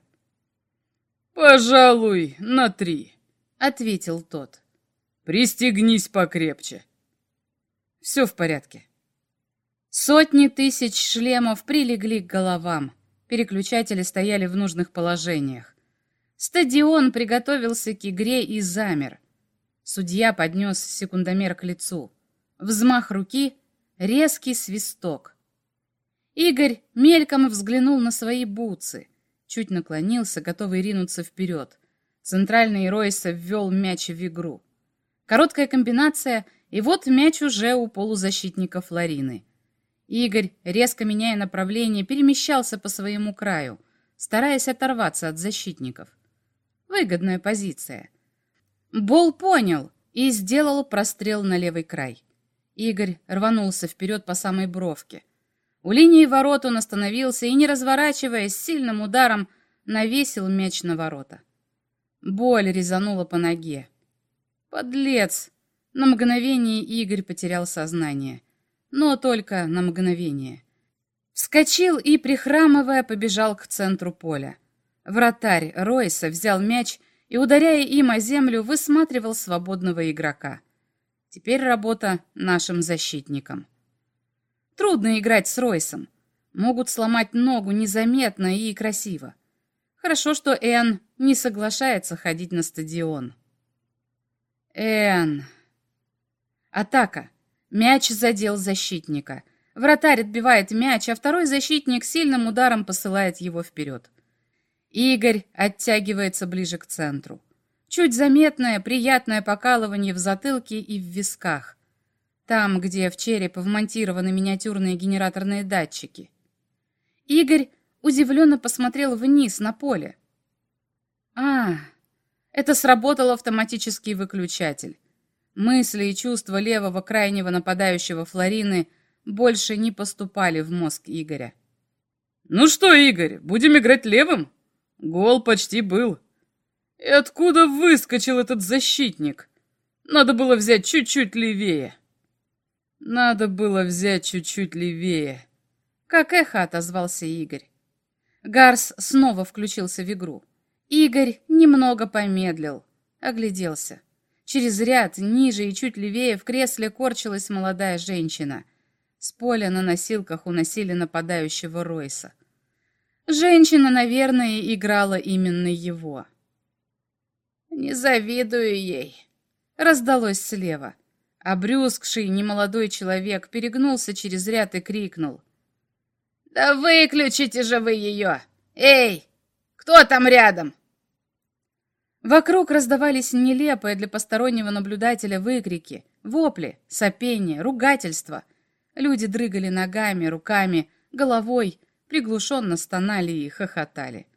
«Пожалуй, на три», — ответил тот. «Пристегнись покрепче». «Все в порядке». Сотни тысяч шлемов прилегли к головам. Переключатели стояли в нужных положениях. Стадион приготовился к игре и замер. Судья поднес секундомер к лицу. Взмах руки, резкий свисток. Игорь мельком взглянул на свои бутсы. Чуть наклонился, готовый ринуться вперед. Центральный Ройса ввел мяч в игру. Короткая комбинация, и вот мяч уже у полузащитника Флорины. Игорь, резко меняя направление, перемещался по своему краю, стараясь оторваться от защитников. Выгодная позиция. Бол понял и сделал прострел на левый край. Игорь рванулся вперед по самой бровке. У линии ворот он остановился и, не разворачиваясь, сильным ударом навесил мяч на ворота. Боль резанула по ноге. «Подлец!» На мгновение Игорь потерял сознание но только на мгновение. Вскочил и, прихрамывая, побежал к центру поля. Вратарь Ройса взял мяч и, ударяя им о землю, высматривал свободного игрока. Теперь работа нашим защитникам. Трудно играть с Ройсом. Могут сломать ногу незаметно и красиво. Хорошо, что Эн не соглашается ходить на стадион. Эн. Атака. Мяч задел защитника. Вратарь отбивает мяч, а второй защитник сильным ударом посылает его вперед. Игорь оттягивается ближе к центру. Чуть заметное, приятное покалывание в затылке и в висках. Там, где в череп вмонтированы миниатюрные генераторные датчики. Игорь удивленно посмотрел вниз на поле. А, это сработал автоматический выключатель. Мысли и чувства левого крайнего нападающего Флорины больше не поступали в мозг Игоря. «Ну что, Игорь, будем играть левым? Гол почти был. И откуда выскочил этот защитник? Надо было взять чуть-чуть левее». «Надо было взять чуть-чуть левее», — как эхо отозвался Игорь. Гарс снова включился в игру. Игорь немного помедлил, огляделся. Через ряд, ниже и чуть левее, в кресле корчилась молодая женщина. С поля на носилках уносили нападающего Ройса. Женщина, наверное, играла именно его. «Не завидую ей», — раздалось слева. Обрюзгший немолодой человек перегнулся через ряд и крикнул. «Да выключите же вы ее! Эй, кто там рядом?» Вокруг раздавались нелепые для постороннего наблюдателя выкрики, вопли, сопения, ругательства. Люди дрыгали ногами, руками, головой, приглушенно стонали и хохотали.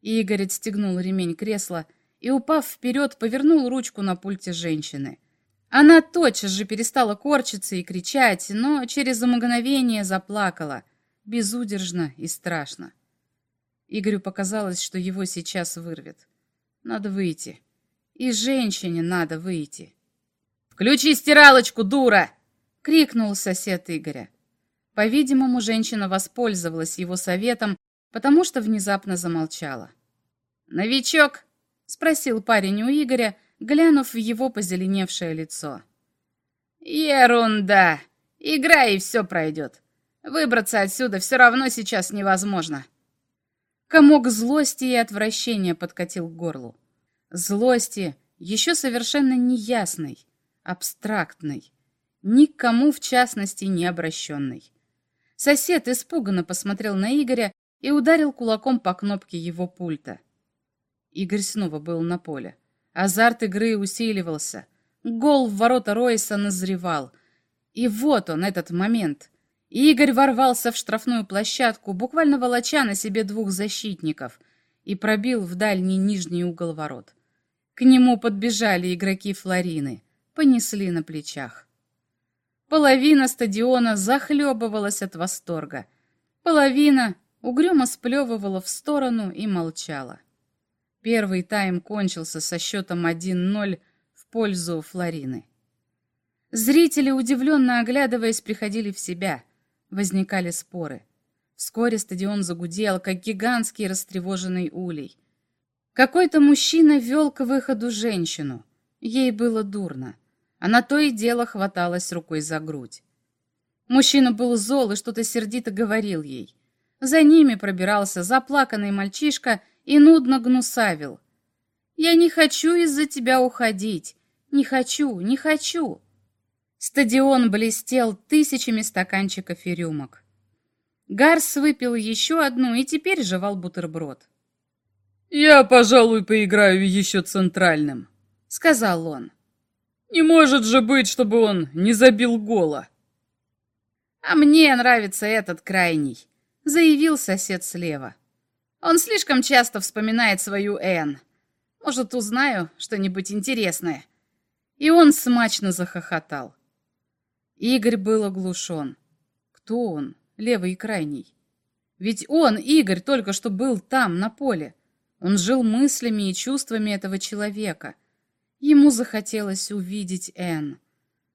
Игорь отстегнул ремень кресла и, упав вперед, повернул ручку на пульте женщины. Она тотчас же перестала корчиться и кричать, но через мгновение заплакала, безудержно и страшно. Игорю показалось, что его сейчас вырвет. Надо выйти. И женщине надо выйти. «Включи стиралочку, дура!» — крикнул сосед Игоря. По-видимому, женщина воспользовалась его советом, потому что внезапно замолчала. «Новичок?» — спросил парень у Игоря, глянув в его позеленевшее лицо. «Ерунда! Играй, и все пройдет. Выбраться отсюда все равно сейчас невозможно». Комок злости и отвращения подкатил к горлу. Злости еще совершенно неясной, абстрактной, никому в частности не обращенной. Сосед испуганно посмотрел на Игоря и ударил кулаком по кнопке его пульта. Игорь снова был на поле. Азарт игры усиливался. Гол в ворота Ройса назревал. И вот он, этот момент. Игорь ворвался в штрафную площадку, буквально волоча на себе двух защитников, и пробил в дальний нижний угол ворот. К нему подбежали игроки Флорины, понесли на плечах. Половина стадиона захлебывалась от восторга. Половина угрюмо сплевывала в сторону и молчала. Первый тайм кончился со счетом 1-0 в пользу Флорины. Зрители, удивленно оглядываясь, приходили в себя. Возникали споры. Вскоре стадион загудел, как гигантский растревоженный улей. Какой-то мужчина вел к выходу женщину. Ей было дурно. Она то и дело хваталась рукой за грудь. Мужчина был зол и что-то сердито говорил ей. За ними пробирался заплаканный мальчишка и нудно гнусавил. «Я не хочу из-за тебя уходить. Не хочу, не хочу». Стадион блестел тысячами стаканчиков и рюмок. Гарс выпил еще одну и теперь жевал бутерброд. «Я, пожалуй, поиграю еще центральным», — сказал он. «Не может же быть, чтобы он не забил гола». «А мне нравится этот крайний», — заявил сосед слева. «Он слишком часто вспоминает свою Энн. Может, узнаю что-нибудь интересное». И он смачно захохотал. Игорь был оглушен. Кто он, левый и крайний? Ведь он, Игорь, только что был там, на поле. Он жил мыслями и чувствами этого человека. Ему захотелось увидеть Энн.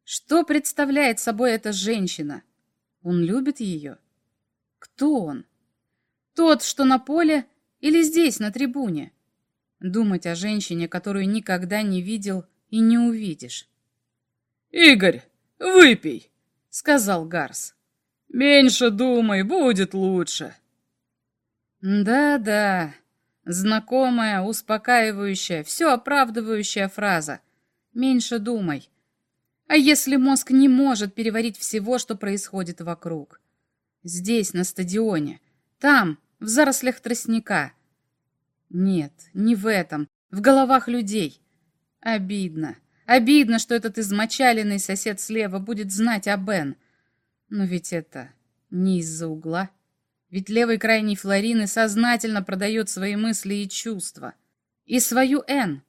Что представляет собой эта женщина? Он любит ее? Кто он? Тот, что на поле или здесь, на трибуне? Думать о женщине, которую никогда не видел и не увидишь. «Игорь, выпей!» — сказал Гарс. «Меньше думай, будет лучше». «Да-да, знакомая, успокаивающая, все оправдывающая фраза. Меньше думай. А если мозг не может переварить всего, что происходит вокруг? Здесь, на стадионе, там, в зарослях тростника. Нет, не в этом, в головах людей. Обидно. Обидно, что этот измочаленный сосед слева будет знать о Бен. Но ведь это не из-за угла. Ведь левый крайний Флорины сознательно продает свои мысли и чувства. И свою Н.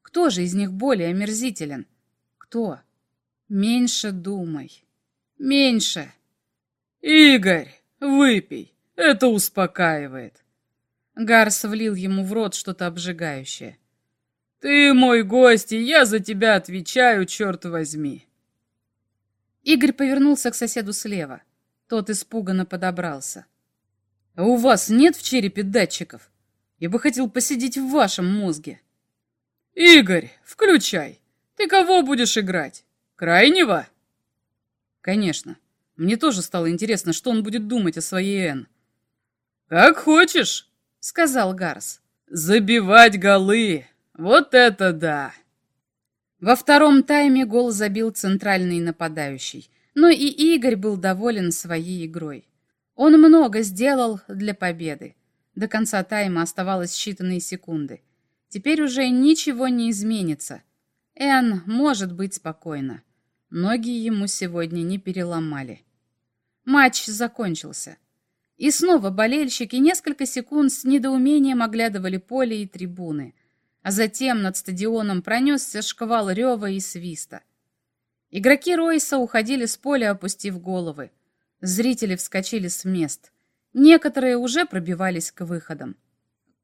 Кто же из них более омерзителен? Кто? Меньше думай. Меньше. Игорь, выпей. Это успокаивает. Гарс влил ему в рот что-то обжигающее. Ты мой гость, и я за тебя отвечаю, черт возьми. Игорь повернулся к соседу слева. Тот испуганно подобрался. «А у вас нет в черепе датчиков? Я бы хотел посидеть в вашем мозге». «Игорь, включай. Ты кого будешь играть? Крайнего?» «Конечно. Мне тоже стало интересно, что он будет думать о своей Н». «Как хочешь», — сказал Гарс. «Забивать голы. Вот это да! Во втором тайме гол забил центральный нападающий, но и Игорь был доволен своей игрой. Он много сделал для победы. До конца тайма оставалось считанные секунды. Теперь уже ничего не изменится. Эн может быть спокойна. Ноги ему сегодня не переломали. Матч закончился. И снова болельщики несколько секунд с недоумением оглядывали поле и трибуны – а затем над стадионом пронесся шквал рева и свиста. Игроки Ройса уходили с поля, опустив головы. Зрители вскочили с мест. Некоторые уже пробивались к выходам.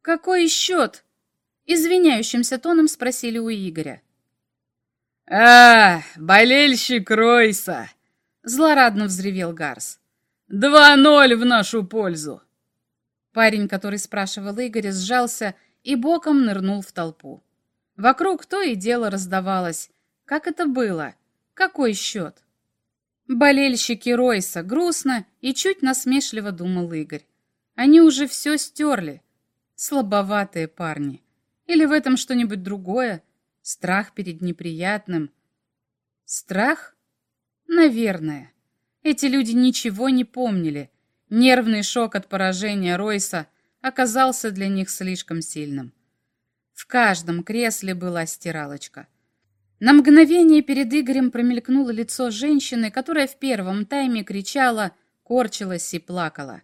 «Какой счет?» Извиняющимся тоном спросили у Игоря. «А, болельщик Ройса!» Злорадно взревел Гарс. «Два ноль в нашу пользу!» Парень, который спрашивал Игоря, сжался и боком нырнул в толпу. Вокруг то и дело раздавалось. Как это было? Какой счет? Болельщики Ройса грустно и чуть насмешливо думал Игорь. Они уже все стерли. Слабоватые парни. Или в этом что-нибудь другое? Страх перед неприятным. Страх? Наверное. Эти люди ничего не помнили. Нервный шок от поражения Ройса оказался для них слишком сильным. В каждом кресле была стиралочка. На мгновение перед Игорем промелькнуло лицо женщины, которая в первом тайме кричала, корчилась и плакала.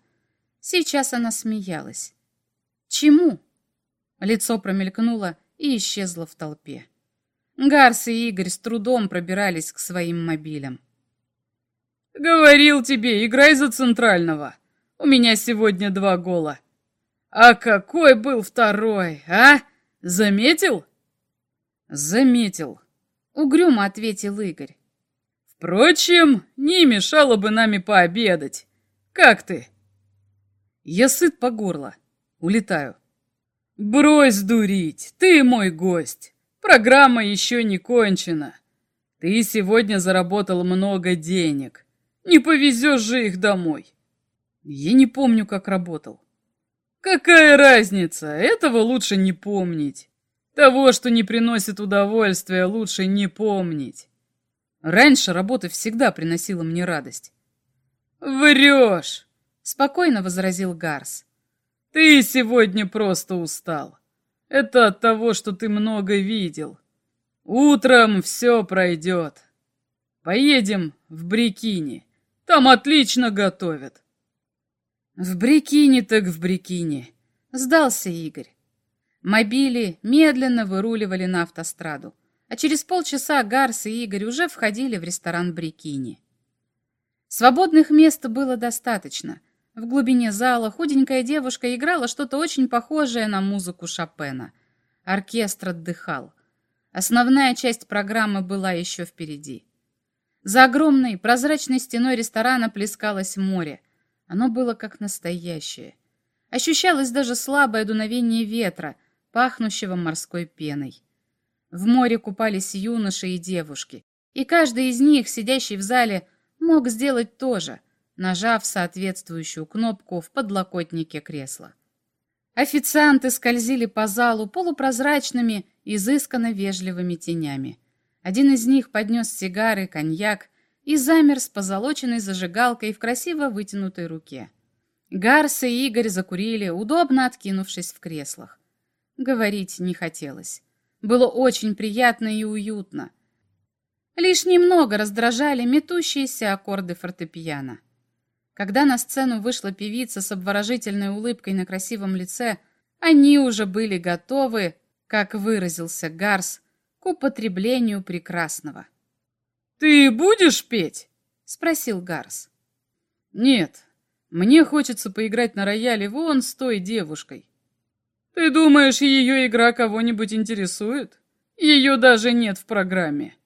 Сейчас она смеялась. Чему? Лицо промелькнуло и исчезло в толпе. Гарс и Игорь с трудом пробирались к своим мобилям. «Говорил тебе, играй за центрального. У меня сегодня два гола. А какой был второй, а? Заметил?» «Заметил», — угрюмо ответил Игорь. «Впрочем, не мешало бы нами пообедать. Как ты?» «Я сыт по горло. Улетаю». «Брось дурить, ты мой гость. Программа еще не кончена. Ты сегодня заработал много денег. Не повезешь же их домой». «Я не помню, как работал». «Какая разница? Этого лучше не помнить. Того, что не приносит удовольствия, лучше не помнить». Раньше работа всегда приносила мне радость. «Врешь!» — спокойно возразил Гарс. Ты сегодня просто устал. Это от того, что ты много видел. Утром все пройдет. Поедем в Брикини. Там отлично готовят. В Брикини так в Брикини. Сдался Игорь. Мобили медленно выруливали на автостраду, а через полчаса Гарс и Игорь уже входили в ресторан Брикини. Свободных мест было достаточно — в глубине зала худенькая девушка играла что-то очень похожее на музыку Шопена. Оркестр отдыхал. Основная часть программы была еще впереди. За огромной прозрачной стеной ресторана плескалось море. Оно было как настоящее. Ощущалось даже слабое дуновение ветра, пахнущего морской пеной. В море купались юноши и девушки, и каждый из них, сидящий в зале, мог сделать то же — нажав соответствующую кнопку в подлокотнике кресла. Официанты скользили по залу полупрозрачными, изысканно вежливыми тенями. Один из них поднес сигары, коньяк и замер с позолоченной зажигалкой в красиво вытянутой руке. Гарс и Игорь закурили, удобно откинувшись в креслах. Говорить не хотелось. Было очень приятно и уютно. Лишь немного раздражали метущиеся аккорды фортепиано. Когда на сцену вышла певица с обворожительной улыбкой на красивом лице, они уже были готовы, как выразился Гарс, к употреблению прекрасного. «Ты будешь петь?» — спросил Гарс. «Нет, мне хочется поиграть на рояле вон с той девушкой. Ты думаешь, ее игра кого-нибудь интересует? Ее даже нет в программе».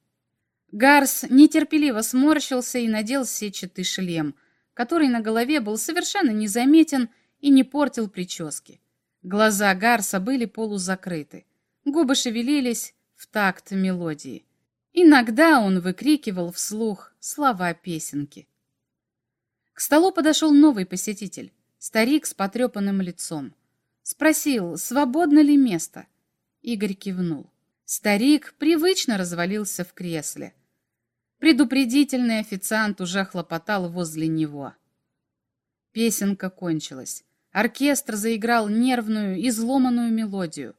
Гарс нетерпеливо сморщился и надел сетчатый шлем — который на голове был совершенно незаметен и не портил прически. Глаза Гарса были полузакрыты, губы шевелились в такт мелодии. Иногда он выкрикивал вслух слова песенки. К столу подошел новый посетитель, старик с потрепанным лицом. Спросил, свободно ли место. Игорь кивнул. Старик привычно развалился в кресле. Предупредительный официант уже хлопотал возле него. Песенка кончилась. Оркестр заиграл нервную, изломанную мелодию.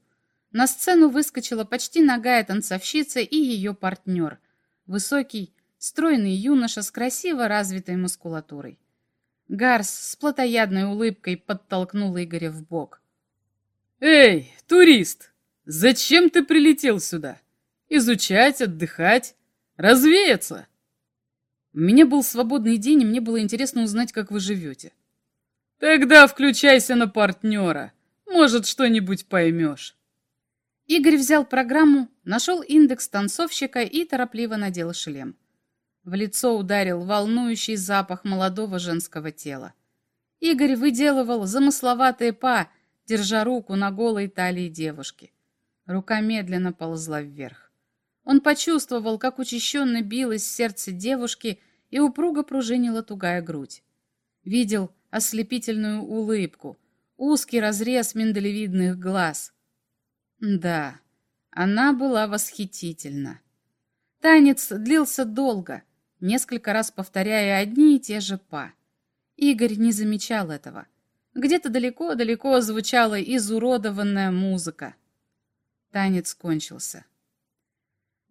На сцену выскочила почти нагая танцовщица и ее партнер. Высокий, стройный юноша с красиво развитой мускулатурой. Гарс с плотоядной улыбкой подтолкнул Игоря в бок. «Эй, турист, зачем ты прилетел сюда? Изучать, отдыхать? Развеяться!» У меня был свободный день, и мне было интересно узнать, как вы живете. Тогда включайся на партнера. Может, что-нибудь поймешь. Игорь взял программу, нашел индекс танцовщика и торопливо надел шлем. В лицо ударил волнующий запах молодого женского тела. Игорь выделывал замысловатые па, держа руку на голой талии девушки. Рука медленно ползла вверх. Он почувствовал, как учащенно билось сердце девушки и упруго пружинила тугая грудь. Видел ослепительную улыбку, узкий разрез миндалевидных глаз. Да, Она была восхитительна. Танец длился долго, несколько раз повторяя одни и те же па. Игорь не замечал этого. Где-то далеко-далеко звучала изуродованная музыка. Танец кончился.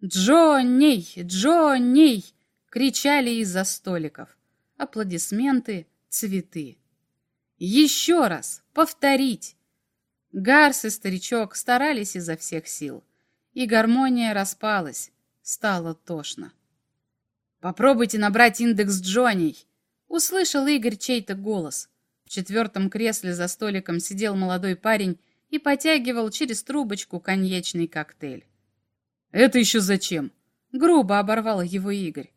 «Джонней! Джонней!» — кричали из-за столиков. Аплодисменты, цветы. «Еще раз! Повторить!» Гарс и старичок старались изо всех сил, и гармония распалась, стало тошно. «Попробуйте набрать индекс Джоней!» — услышал Игорь чей-то голос. В четвертом кресле за столиком сидел молодой парень и потягивал через трубочку коньячный коктейль. «Это еще зачем?» — грубо оборвал его Игорь.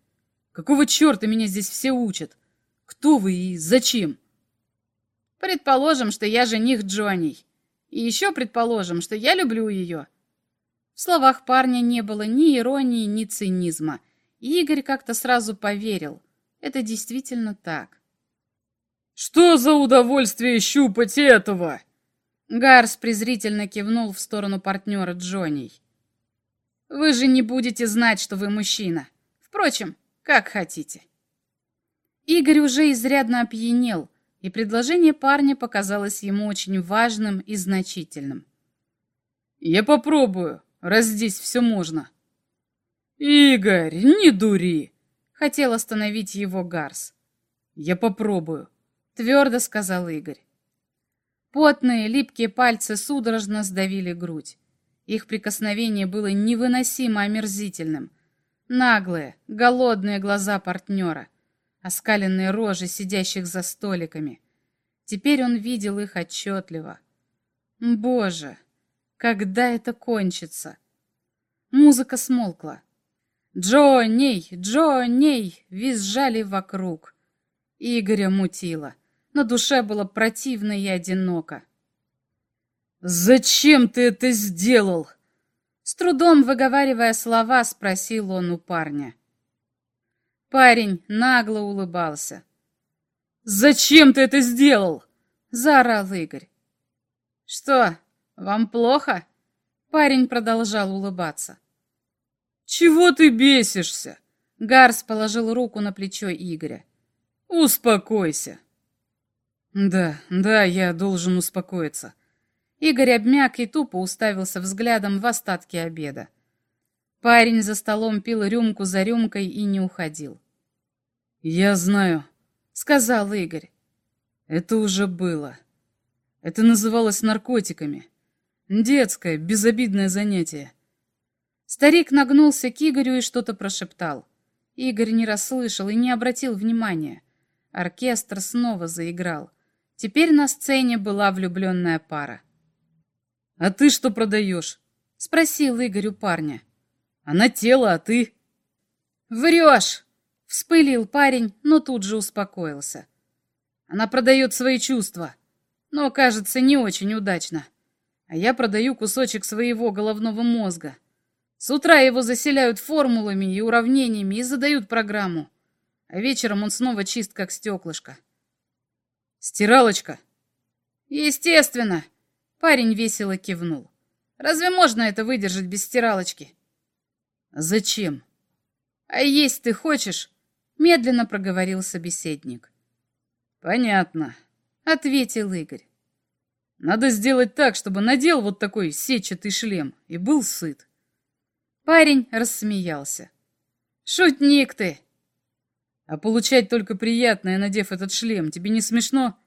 «Какого черта меня здесь все учат? Кто вы и зачем?» «Предположим, что я жених Джоней. И еще предположим, что я люблю ее». В словах парня не было ни иронии, ни цинизма. И Игорь как-то сразу поверил. Это действительно так. «Что за удовольствие щупать этого?» Гарс презрительно кивнул в сторону партнера Джоней. «Вы же не будете знать, что вы мужчина. Впрочем, как хотите». Игорь уже изрядно опьянел, и предложение парня показалось ему очень важным и значительным. «Я попробую, раз здесь все можно». «Игорь, не дури!» — хотел остановить его Гарс. «Я попробую», — твердо сказал Игорь. Потные, липкие пальцы судорожно сдавили грудь. Их прикосновение было невыносимо омерзительным. Наглые, голодные глаза партнера, оскаленные рожи сидящих за столиками. Теперь он видел их отчетливо. Боже, когда это кончится? Музыка смолкла. «Джонни! Джонни!» визжали вокруг. Игоря мутило. На душе было противно и одиноко. «Зачем ты это сделал?» С трудом выговаривая слова, спросил он у парня. Парень нагло улыбался. «Зачем ты это сделал?» — заорал Игорь. «Что, вам плохо?» Парень продолжал улыбаться. «Чего ты бесишься?» Гарс положил руку на плечо Игоря. «Успокойся». «Да, да, я должен успокоиться». Игорь обмяк и тупо уставился взглядом в остатки обеда. Парень за столом пил рюмку за рюмкой и не уходил. «Я знаю», — сказал Игорь. «Это уже было. Это называлось наркотиками. Детское, безобидное занятие». Старик нагнулся к Игорю и что-то прошептал. Игорь не расслышал и не обратил внимания. Оркестр снова заиграл. Теперь на сцене была влюбленная пара. «А ты что продаешь?» — спросил Игорь у парня. «Она тело, а ты?» «Врешь!» — вспылил парень, но тут же успокоился. «Она продает свои чувства, но, кажется, не очень удачно. А я продаю кусочек своего головного мозга. С утра его заселяют формулами и уравнениями и задают программу, а вечером он снова чист, как стеклышко». «Стиралочка?» «Естественно!» Парень весело кивнул. «Разве можно это выдержать без стиралочки?» «Зачем?» «А есть ты хочешь?» Медленно проговорил собеседник. «Понятно», — ответил Игорь. «Надо сделать так, чтобы надел вот такой сетчатый шлем и был сыт». Парень рассмеялся. «Шутник ты!» «А получать только приятное, надев этот шлем, тебе не смешно?»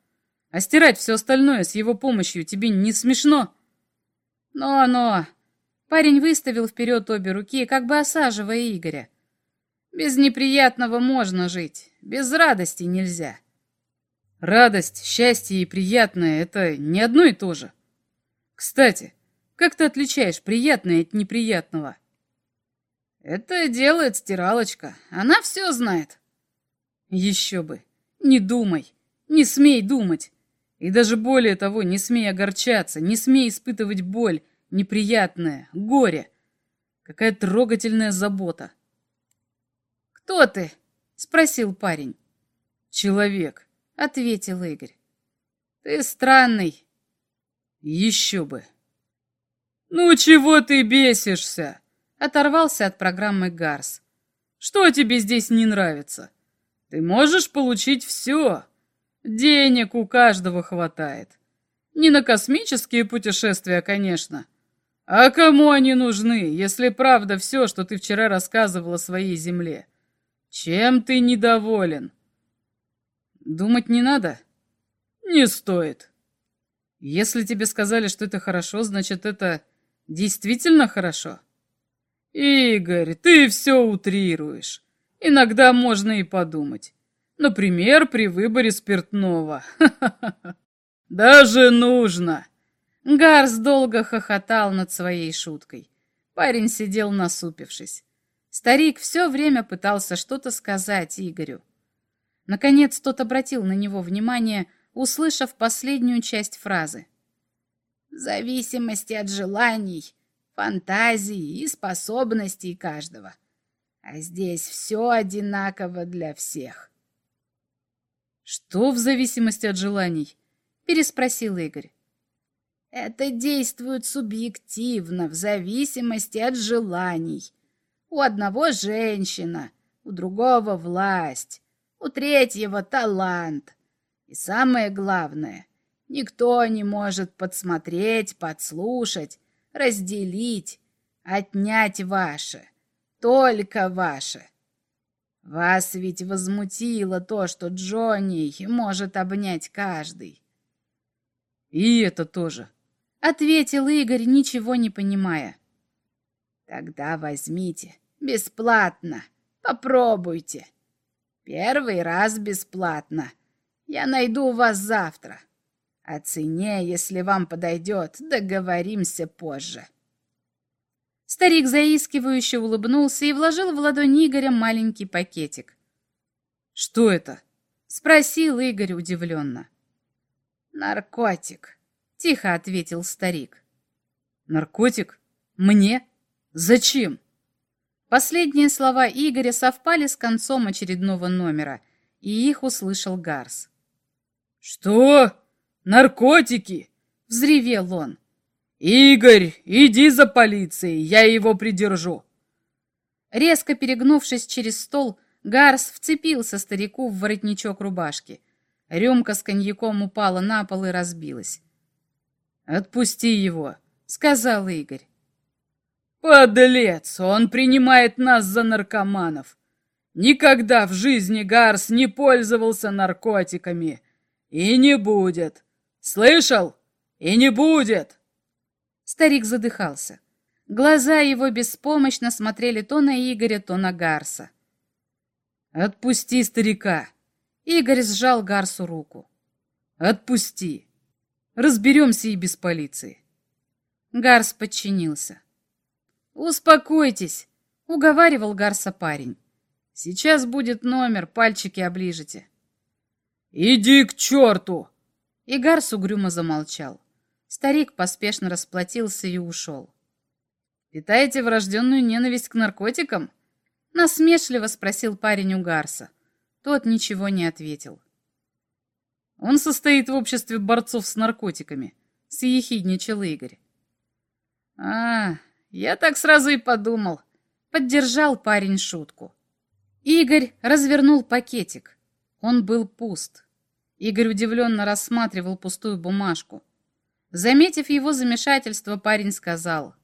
А стирать все остальное с его помощью тебе не смешно? Но-но! Парень выставил вперед обе руки, как бы осаживая Игоря. Без неприятного можно жить, без радости нельзя. Радость, счастье и приятное — это не одно и то же. Кстати, как ты отличаешь приятное от неприятного? Это делает стиралочка. Она все знает. Еще бы. Не думай. Не смей думать. И даже более того, не смей огорчаться, не смей испытывать боль, неприятное, горе. Какая трогательная забота. «Кто ты?» — спросил парень. «Человек», — ответил Игорь. «Ты странный». «Еще бы». «Ну чего ты бесишься?» — оторвался от программы Гарс. «Что тебе здесь не нравится? Ты можешь получить все. Денег у каждого хватает. Не на космические путешествия, конечно. А кому они нужны, если правда все, что ты вчера рассказывал о своей земле? Чем ты недоволен?» «Думать не надо?» «Не стоит». «Если тебе сказали, что это хорошо, значит, это действительно хорошо?» «Игорь, ты все утрируешь. Иногда можно и подумать. Например, при выборе спиртного. Даже нужно!» Гарс долго хохотал над своей шуткой. Парень сидел насупившись. Старик все время пытался что-то сказать Игорю. Наконец тот обратил на него внимание, услышав последнюю часть фразы. «В зависимости от желаний, фантазии и способностей каждого. А здесь все одинаково для всех». «Что в зависимости от желаний?» — переспросил Игорь. «Это действует субъективно, в зависимости от желаний. У одного женщина, у другого власть, у третьего талант. И самое главное, никто не может подсмотреть, подслушать, разделить, отнять ваше, только ваше. Вас ведь возмутило то, что Джонни может обнять каждый. И это тоже, — ответил Игорь, ничего не понимая. Тогда возьмите, бесплатно, попробуйте. Первый раз бесплатно. Я найду вас завтра. О цене, если вам подойдет, договоримся позже. Старик заискивающе улыбнулся и вложил в ладонь Игоря маленький пакетик. «Что это?» — спросил Игорь удивленно. «Наркотик», — тихо ответил старик. «Наркотик? Мне? Зачем?» Последние слова Игоря совпали с концом очередного номера, и их услышал Гарс. «Что? Наркотики?» — взревел он. «Игорь, иди за полицией, я его придержу!» Резко перегнувшись через стол, Гарс вцепился старику в воротничок рубашки. Рюмка с коньяком упала на пол и разбилась. «Отпусти его», — сказал Игорь. Подлец! Он принимает нас за наркоманов. Никогда в жизни Гарс не пользовался наркотиками. И не будет. Слышал? И не будет!» Старик задыхался. Глаза его беспомощно смотрели то на Игоря, то на Гарса. «Отпусти старика!» Игорь сжал Гарсу руку. «Отпусти! Разберемся и без полиции!» Гарс подчинился. «Успокойтесь!» — уговаривал Гарса парень. «Сейчас будет номер, пальчики оближете». «Иди к черту!» И Гарс угрюмо замолчал. Старик поспешно расплатился и ушел. «Питаете врожденную ненависть к наркотикам?» Насмешливо спросил парень у Гарса. Тот ничего не ответил. «Он состоит в обществе борцов с наркотиками», — съехидничал Игорь. «А, я так сразу и подумал», — поддержал парень шутку. Игорь развернул пакетик. Он был пуст. Игорь удивленно рассматривал пустую бумажку. Заметив его замешательство, парень сказал.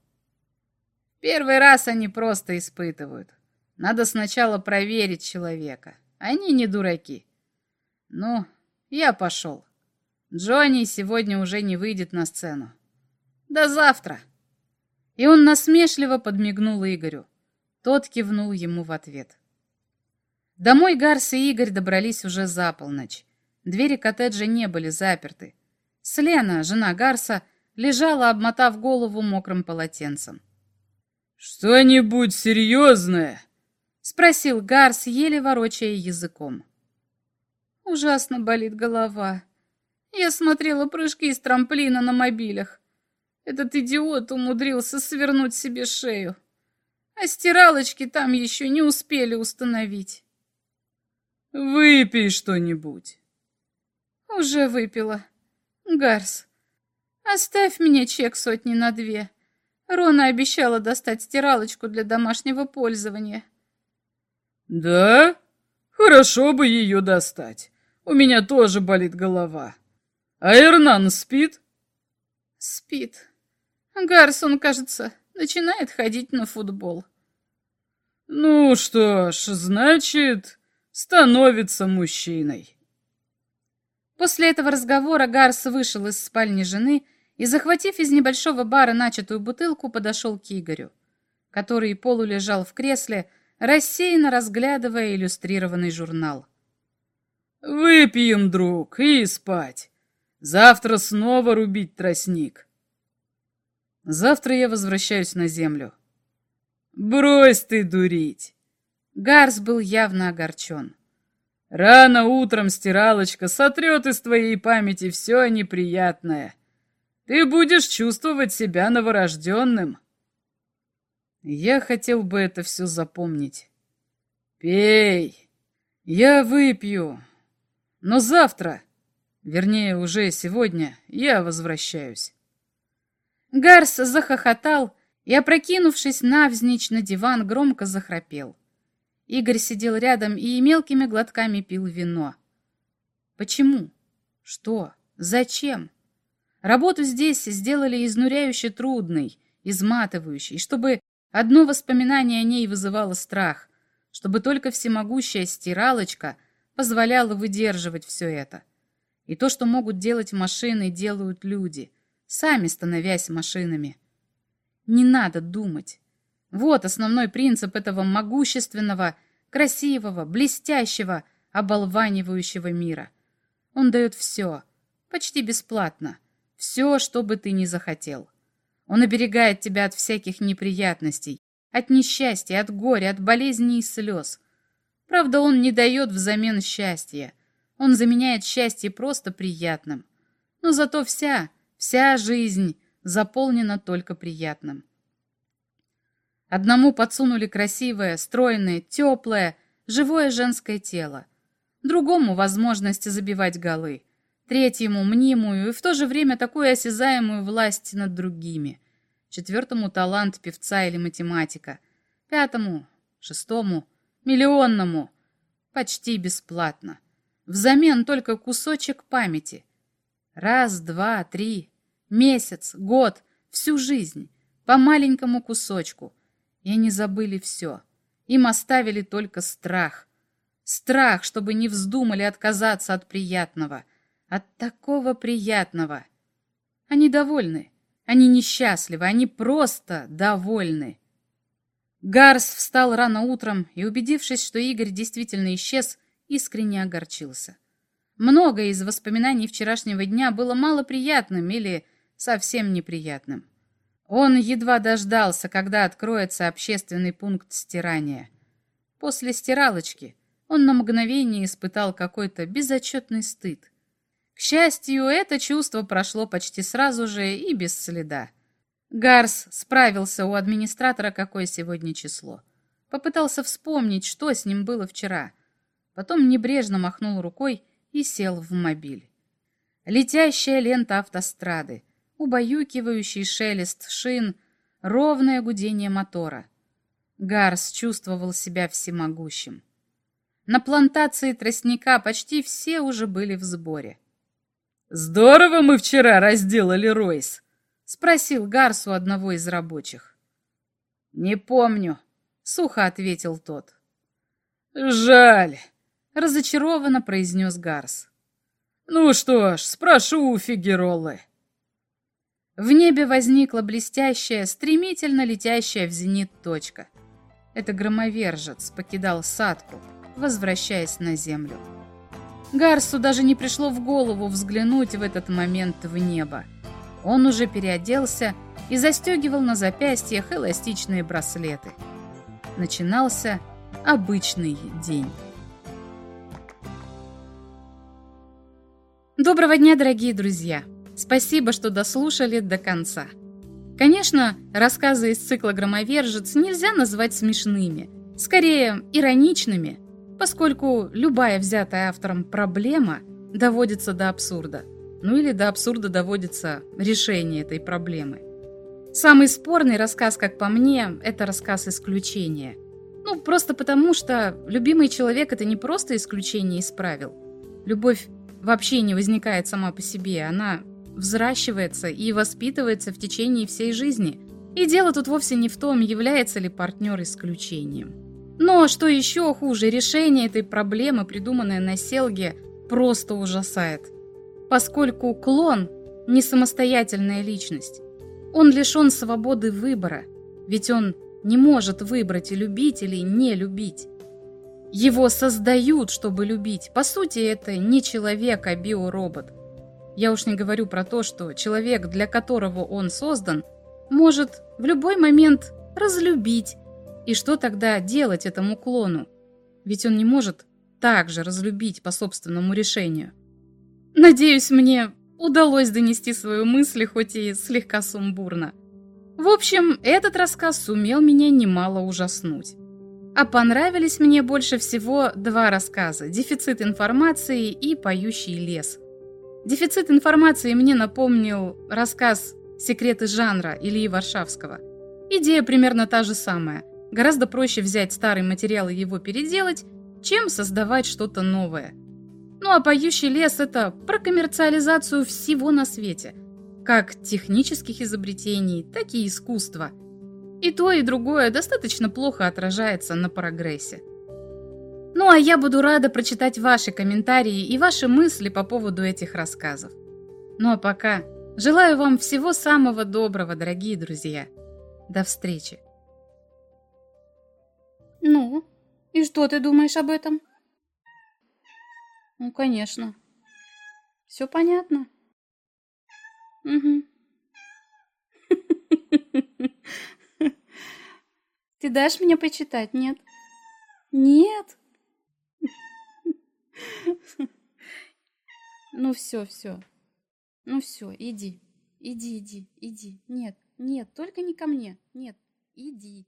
«Первый раз они просто испытывают. Надо сначала проверить человека. Они не дураки. Ну, я пошел. Джонни сегодня уже не выйдет на сцену. До завтра!» И он насмешливо подмигнул Игорю. Тот кивнул ему в ответ. Домой Гарс и Игорь добрались уже за полночь. Двери коттеджа не были заперты. Слена, жена Гарса, лежала, обмотав голову мокрым полотенцем. «Что-нибудь серьезное?» — спросил Гарс, еле ворочая языком. «Ужасно болит голова. Я смотрела прыжки с трамплина на мобилях. Этот идиот умудрился свернуть себе шею. А стиралочки там еще не успели установить». «Выпей что-нибудь». «Уже выпила. Гарс, оставь мне чек сотни на две. Рона обещала достать стиралочку для домашнего пользования. Да? Хорошо бы ее достать. У меня тоже болит голова. А Эрнан спит? Спит. Гарсон, кажется, начинает ходить на футбол. Ну что ж, значит, становится мужчиной. После этого разговора Гарс вышел из спальни жены и, захватив из небольшого бара начатую бутылку, подошел к Игорю, который полулежал в кресле, рассеянно разглядывая иллюстрированный журнал. «Выпьем, друг, и спать. Завтра снова рубить тростник». «Завтра я возвращаюсь на землю». «Брось ты дурить!» Гарс был явно огорчен. Рано утром стиралочка сотрет из твоей памяти все неприятное. Ты будешь чувствовать себя новорожденным. Я хотел бы это все запомнить. Пей. Я выпью. Но завтра, вернее, уже сегодня, я возвращаюсь. Гарс захохотал и, опрокинувшись навзничь на диван, громко захрапел. Игорь сидел рядом и мелкими глотками пил вино. Почему? Что? Зачем? Работу здесь сделали изнуряюще трудной, изматывающей, чтобы одно воспоминание о ней вызывало страх, чтобы только всемогущая стиралочка позволяла выдерживать все это. И то, что могут делать машины, делают люди, сами становясь машинами. Не надо думать. Вот основной принцип этого могущественного, красивого, блестящего, оболванивающего мира. Он дает все, почти бесплатно, все, что бы ты ни захотел. Он оберегает тебя от всяких неприятностей, от несчастья, от горя, от болезней и слез. Правда, он не дает взамен счастья. Он заменяет счастье просто приятным. Но зато вся, вся жизнь заполнена только приятным. Одному подсунули красивое, стройное, теплое, живое женское тело. Другому возможность забивать голы. Третьему мнимую и в то же время такую осязаемую власть над другими. Четвертому талант певца или математика. Пятому, шестому, миллионному. Почти бесплатно. Взамен только кусочек памяти. Раз, два, три, месяц, год, всю жизнь. По маленькому кусочку – и они забыли все. Им оставили только страх. Страх, чтобы не вздумали отказаться от приятного. От такого приятного. Они довольны. Они несчастливы. Они просто довольны. Гарс встал рано утром и, убедившись, что Игорь действительно исчез, искренне огорчился. Многое из воспоминаний вчерашнего дня было малоприятным или совсем неприятным. Он едва дождался, когда откроется общественный пункт стирания. После стиралочки он на мгновение испытал какой-то безотчетный стыд. К счастью, это чувство прошло почти сразу же и без следа. Гарс справился у администратора, какое сегодня число. Попытался вспомнить, что с ним было вчера. Потом небрежно махнул рукой и сел в мобиль. Летящая лента автострады — убаюкивающий шелест шин, ровное гудение мотора. Гарс чувствовал себя всемогущим. На плантации тростника почти все уже были в сборе. «Здорово мы вчера разделали Ройс», — спросил Гарс у одного из рабочих. «Не помню», — сухо ответил тот. «Жаль», — разочарованно произнес Гарс. «Ну что ж, спрошу у Фигероллы». В небе возникла блестящая, стремительно летящая в зенит точка. Это громовержец покидал садку, возвращаясь на землю. Гарсу даже не пришло в голову взглянуть в этот момент в небо. Он уже переоделся и застегивал на запястьях эластичные браслеты. Начинался обычный день. Доброго дня, дорогие друзья! Спасибо, что дослушали до конца. Конечно, рассказы из цикла «Громовержец» нельзя назвать смешными, скорее ироничными, поскольку любая взятая автором проблема доводится до абсурда, ну или до абсурда доводится решение этой проблемы. Самый спорный рассказ, как по мне, это рассказ исключения. Ну, просто потому, что любимый человек это не просто исключение из правил. Любовь вообще не возникает сама по себе, она взращивается и воспитывается в течение всей жизни. И дело тут вовсе не в том, является ли партнер исключением. Но что еще хуже, решение этой проблемы, придуманное на Селге, просто ужасает. Поскольку клон – не самостоятельная личность. Он лишен свободы выбора, ведь он не может выбрать и любить или не любить. Его создают, чтобы любить. По сути, это не человек, а биоробот. Я уж не говорю про то, что человек, для которого он создан, может в любой момент разлюбить. И что тогда делать этому клону? Ведь он не может также разлюбить по собственному решению. Надеюсь, мне удалось донести свою мысль, хоть и слегка сумбурно. В общем, этот рассказ сумел меня немало ужаснуть. А понравились мне больше всего два рассказа «Дефицит информации» и «Поющий лес». Дефицит информации мне напомнил рассказ «Секреты жанра» Ильи Варшавского. Идея примерно та же самая. Гораздо проще взять старый материал и его переделать, чем создавать что-то новое. Ну а «Поющий лес» — это про коммерциализацию всего на свете, как технических изобретений, так и искусства – и то, и другое достаточно плохо отражается на прогрессе. Ну а я буду рада прочитать ваши комментарии и ваши мысли по поводу этих рассказов. Ну а пока желаю вам всего самого доброго, дорогие друзья. До встречи. Ну, и что ты думаешь об этом? Ну, конечно. Все понятно. Угу. Ты дашь мне почитать, нет? Нет. Ну все, все. Ну все, иди. Иди, иди, иди. Нет, нет, только не ко мне. Нет, иди.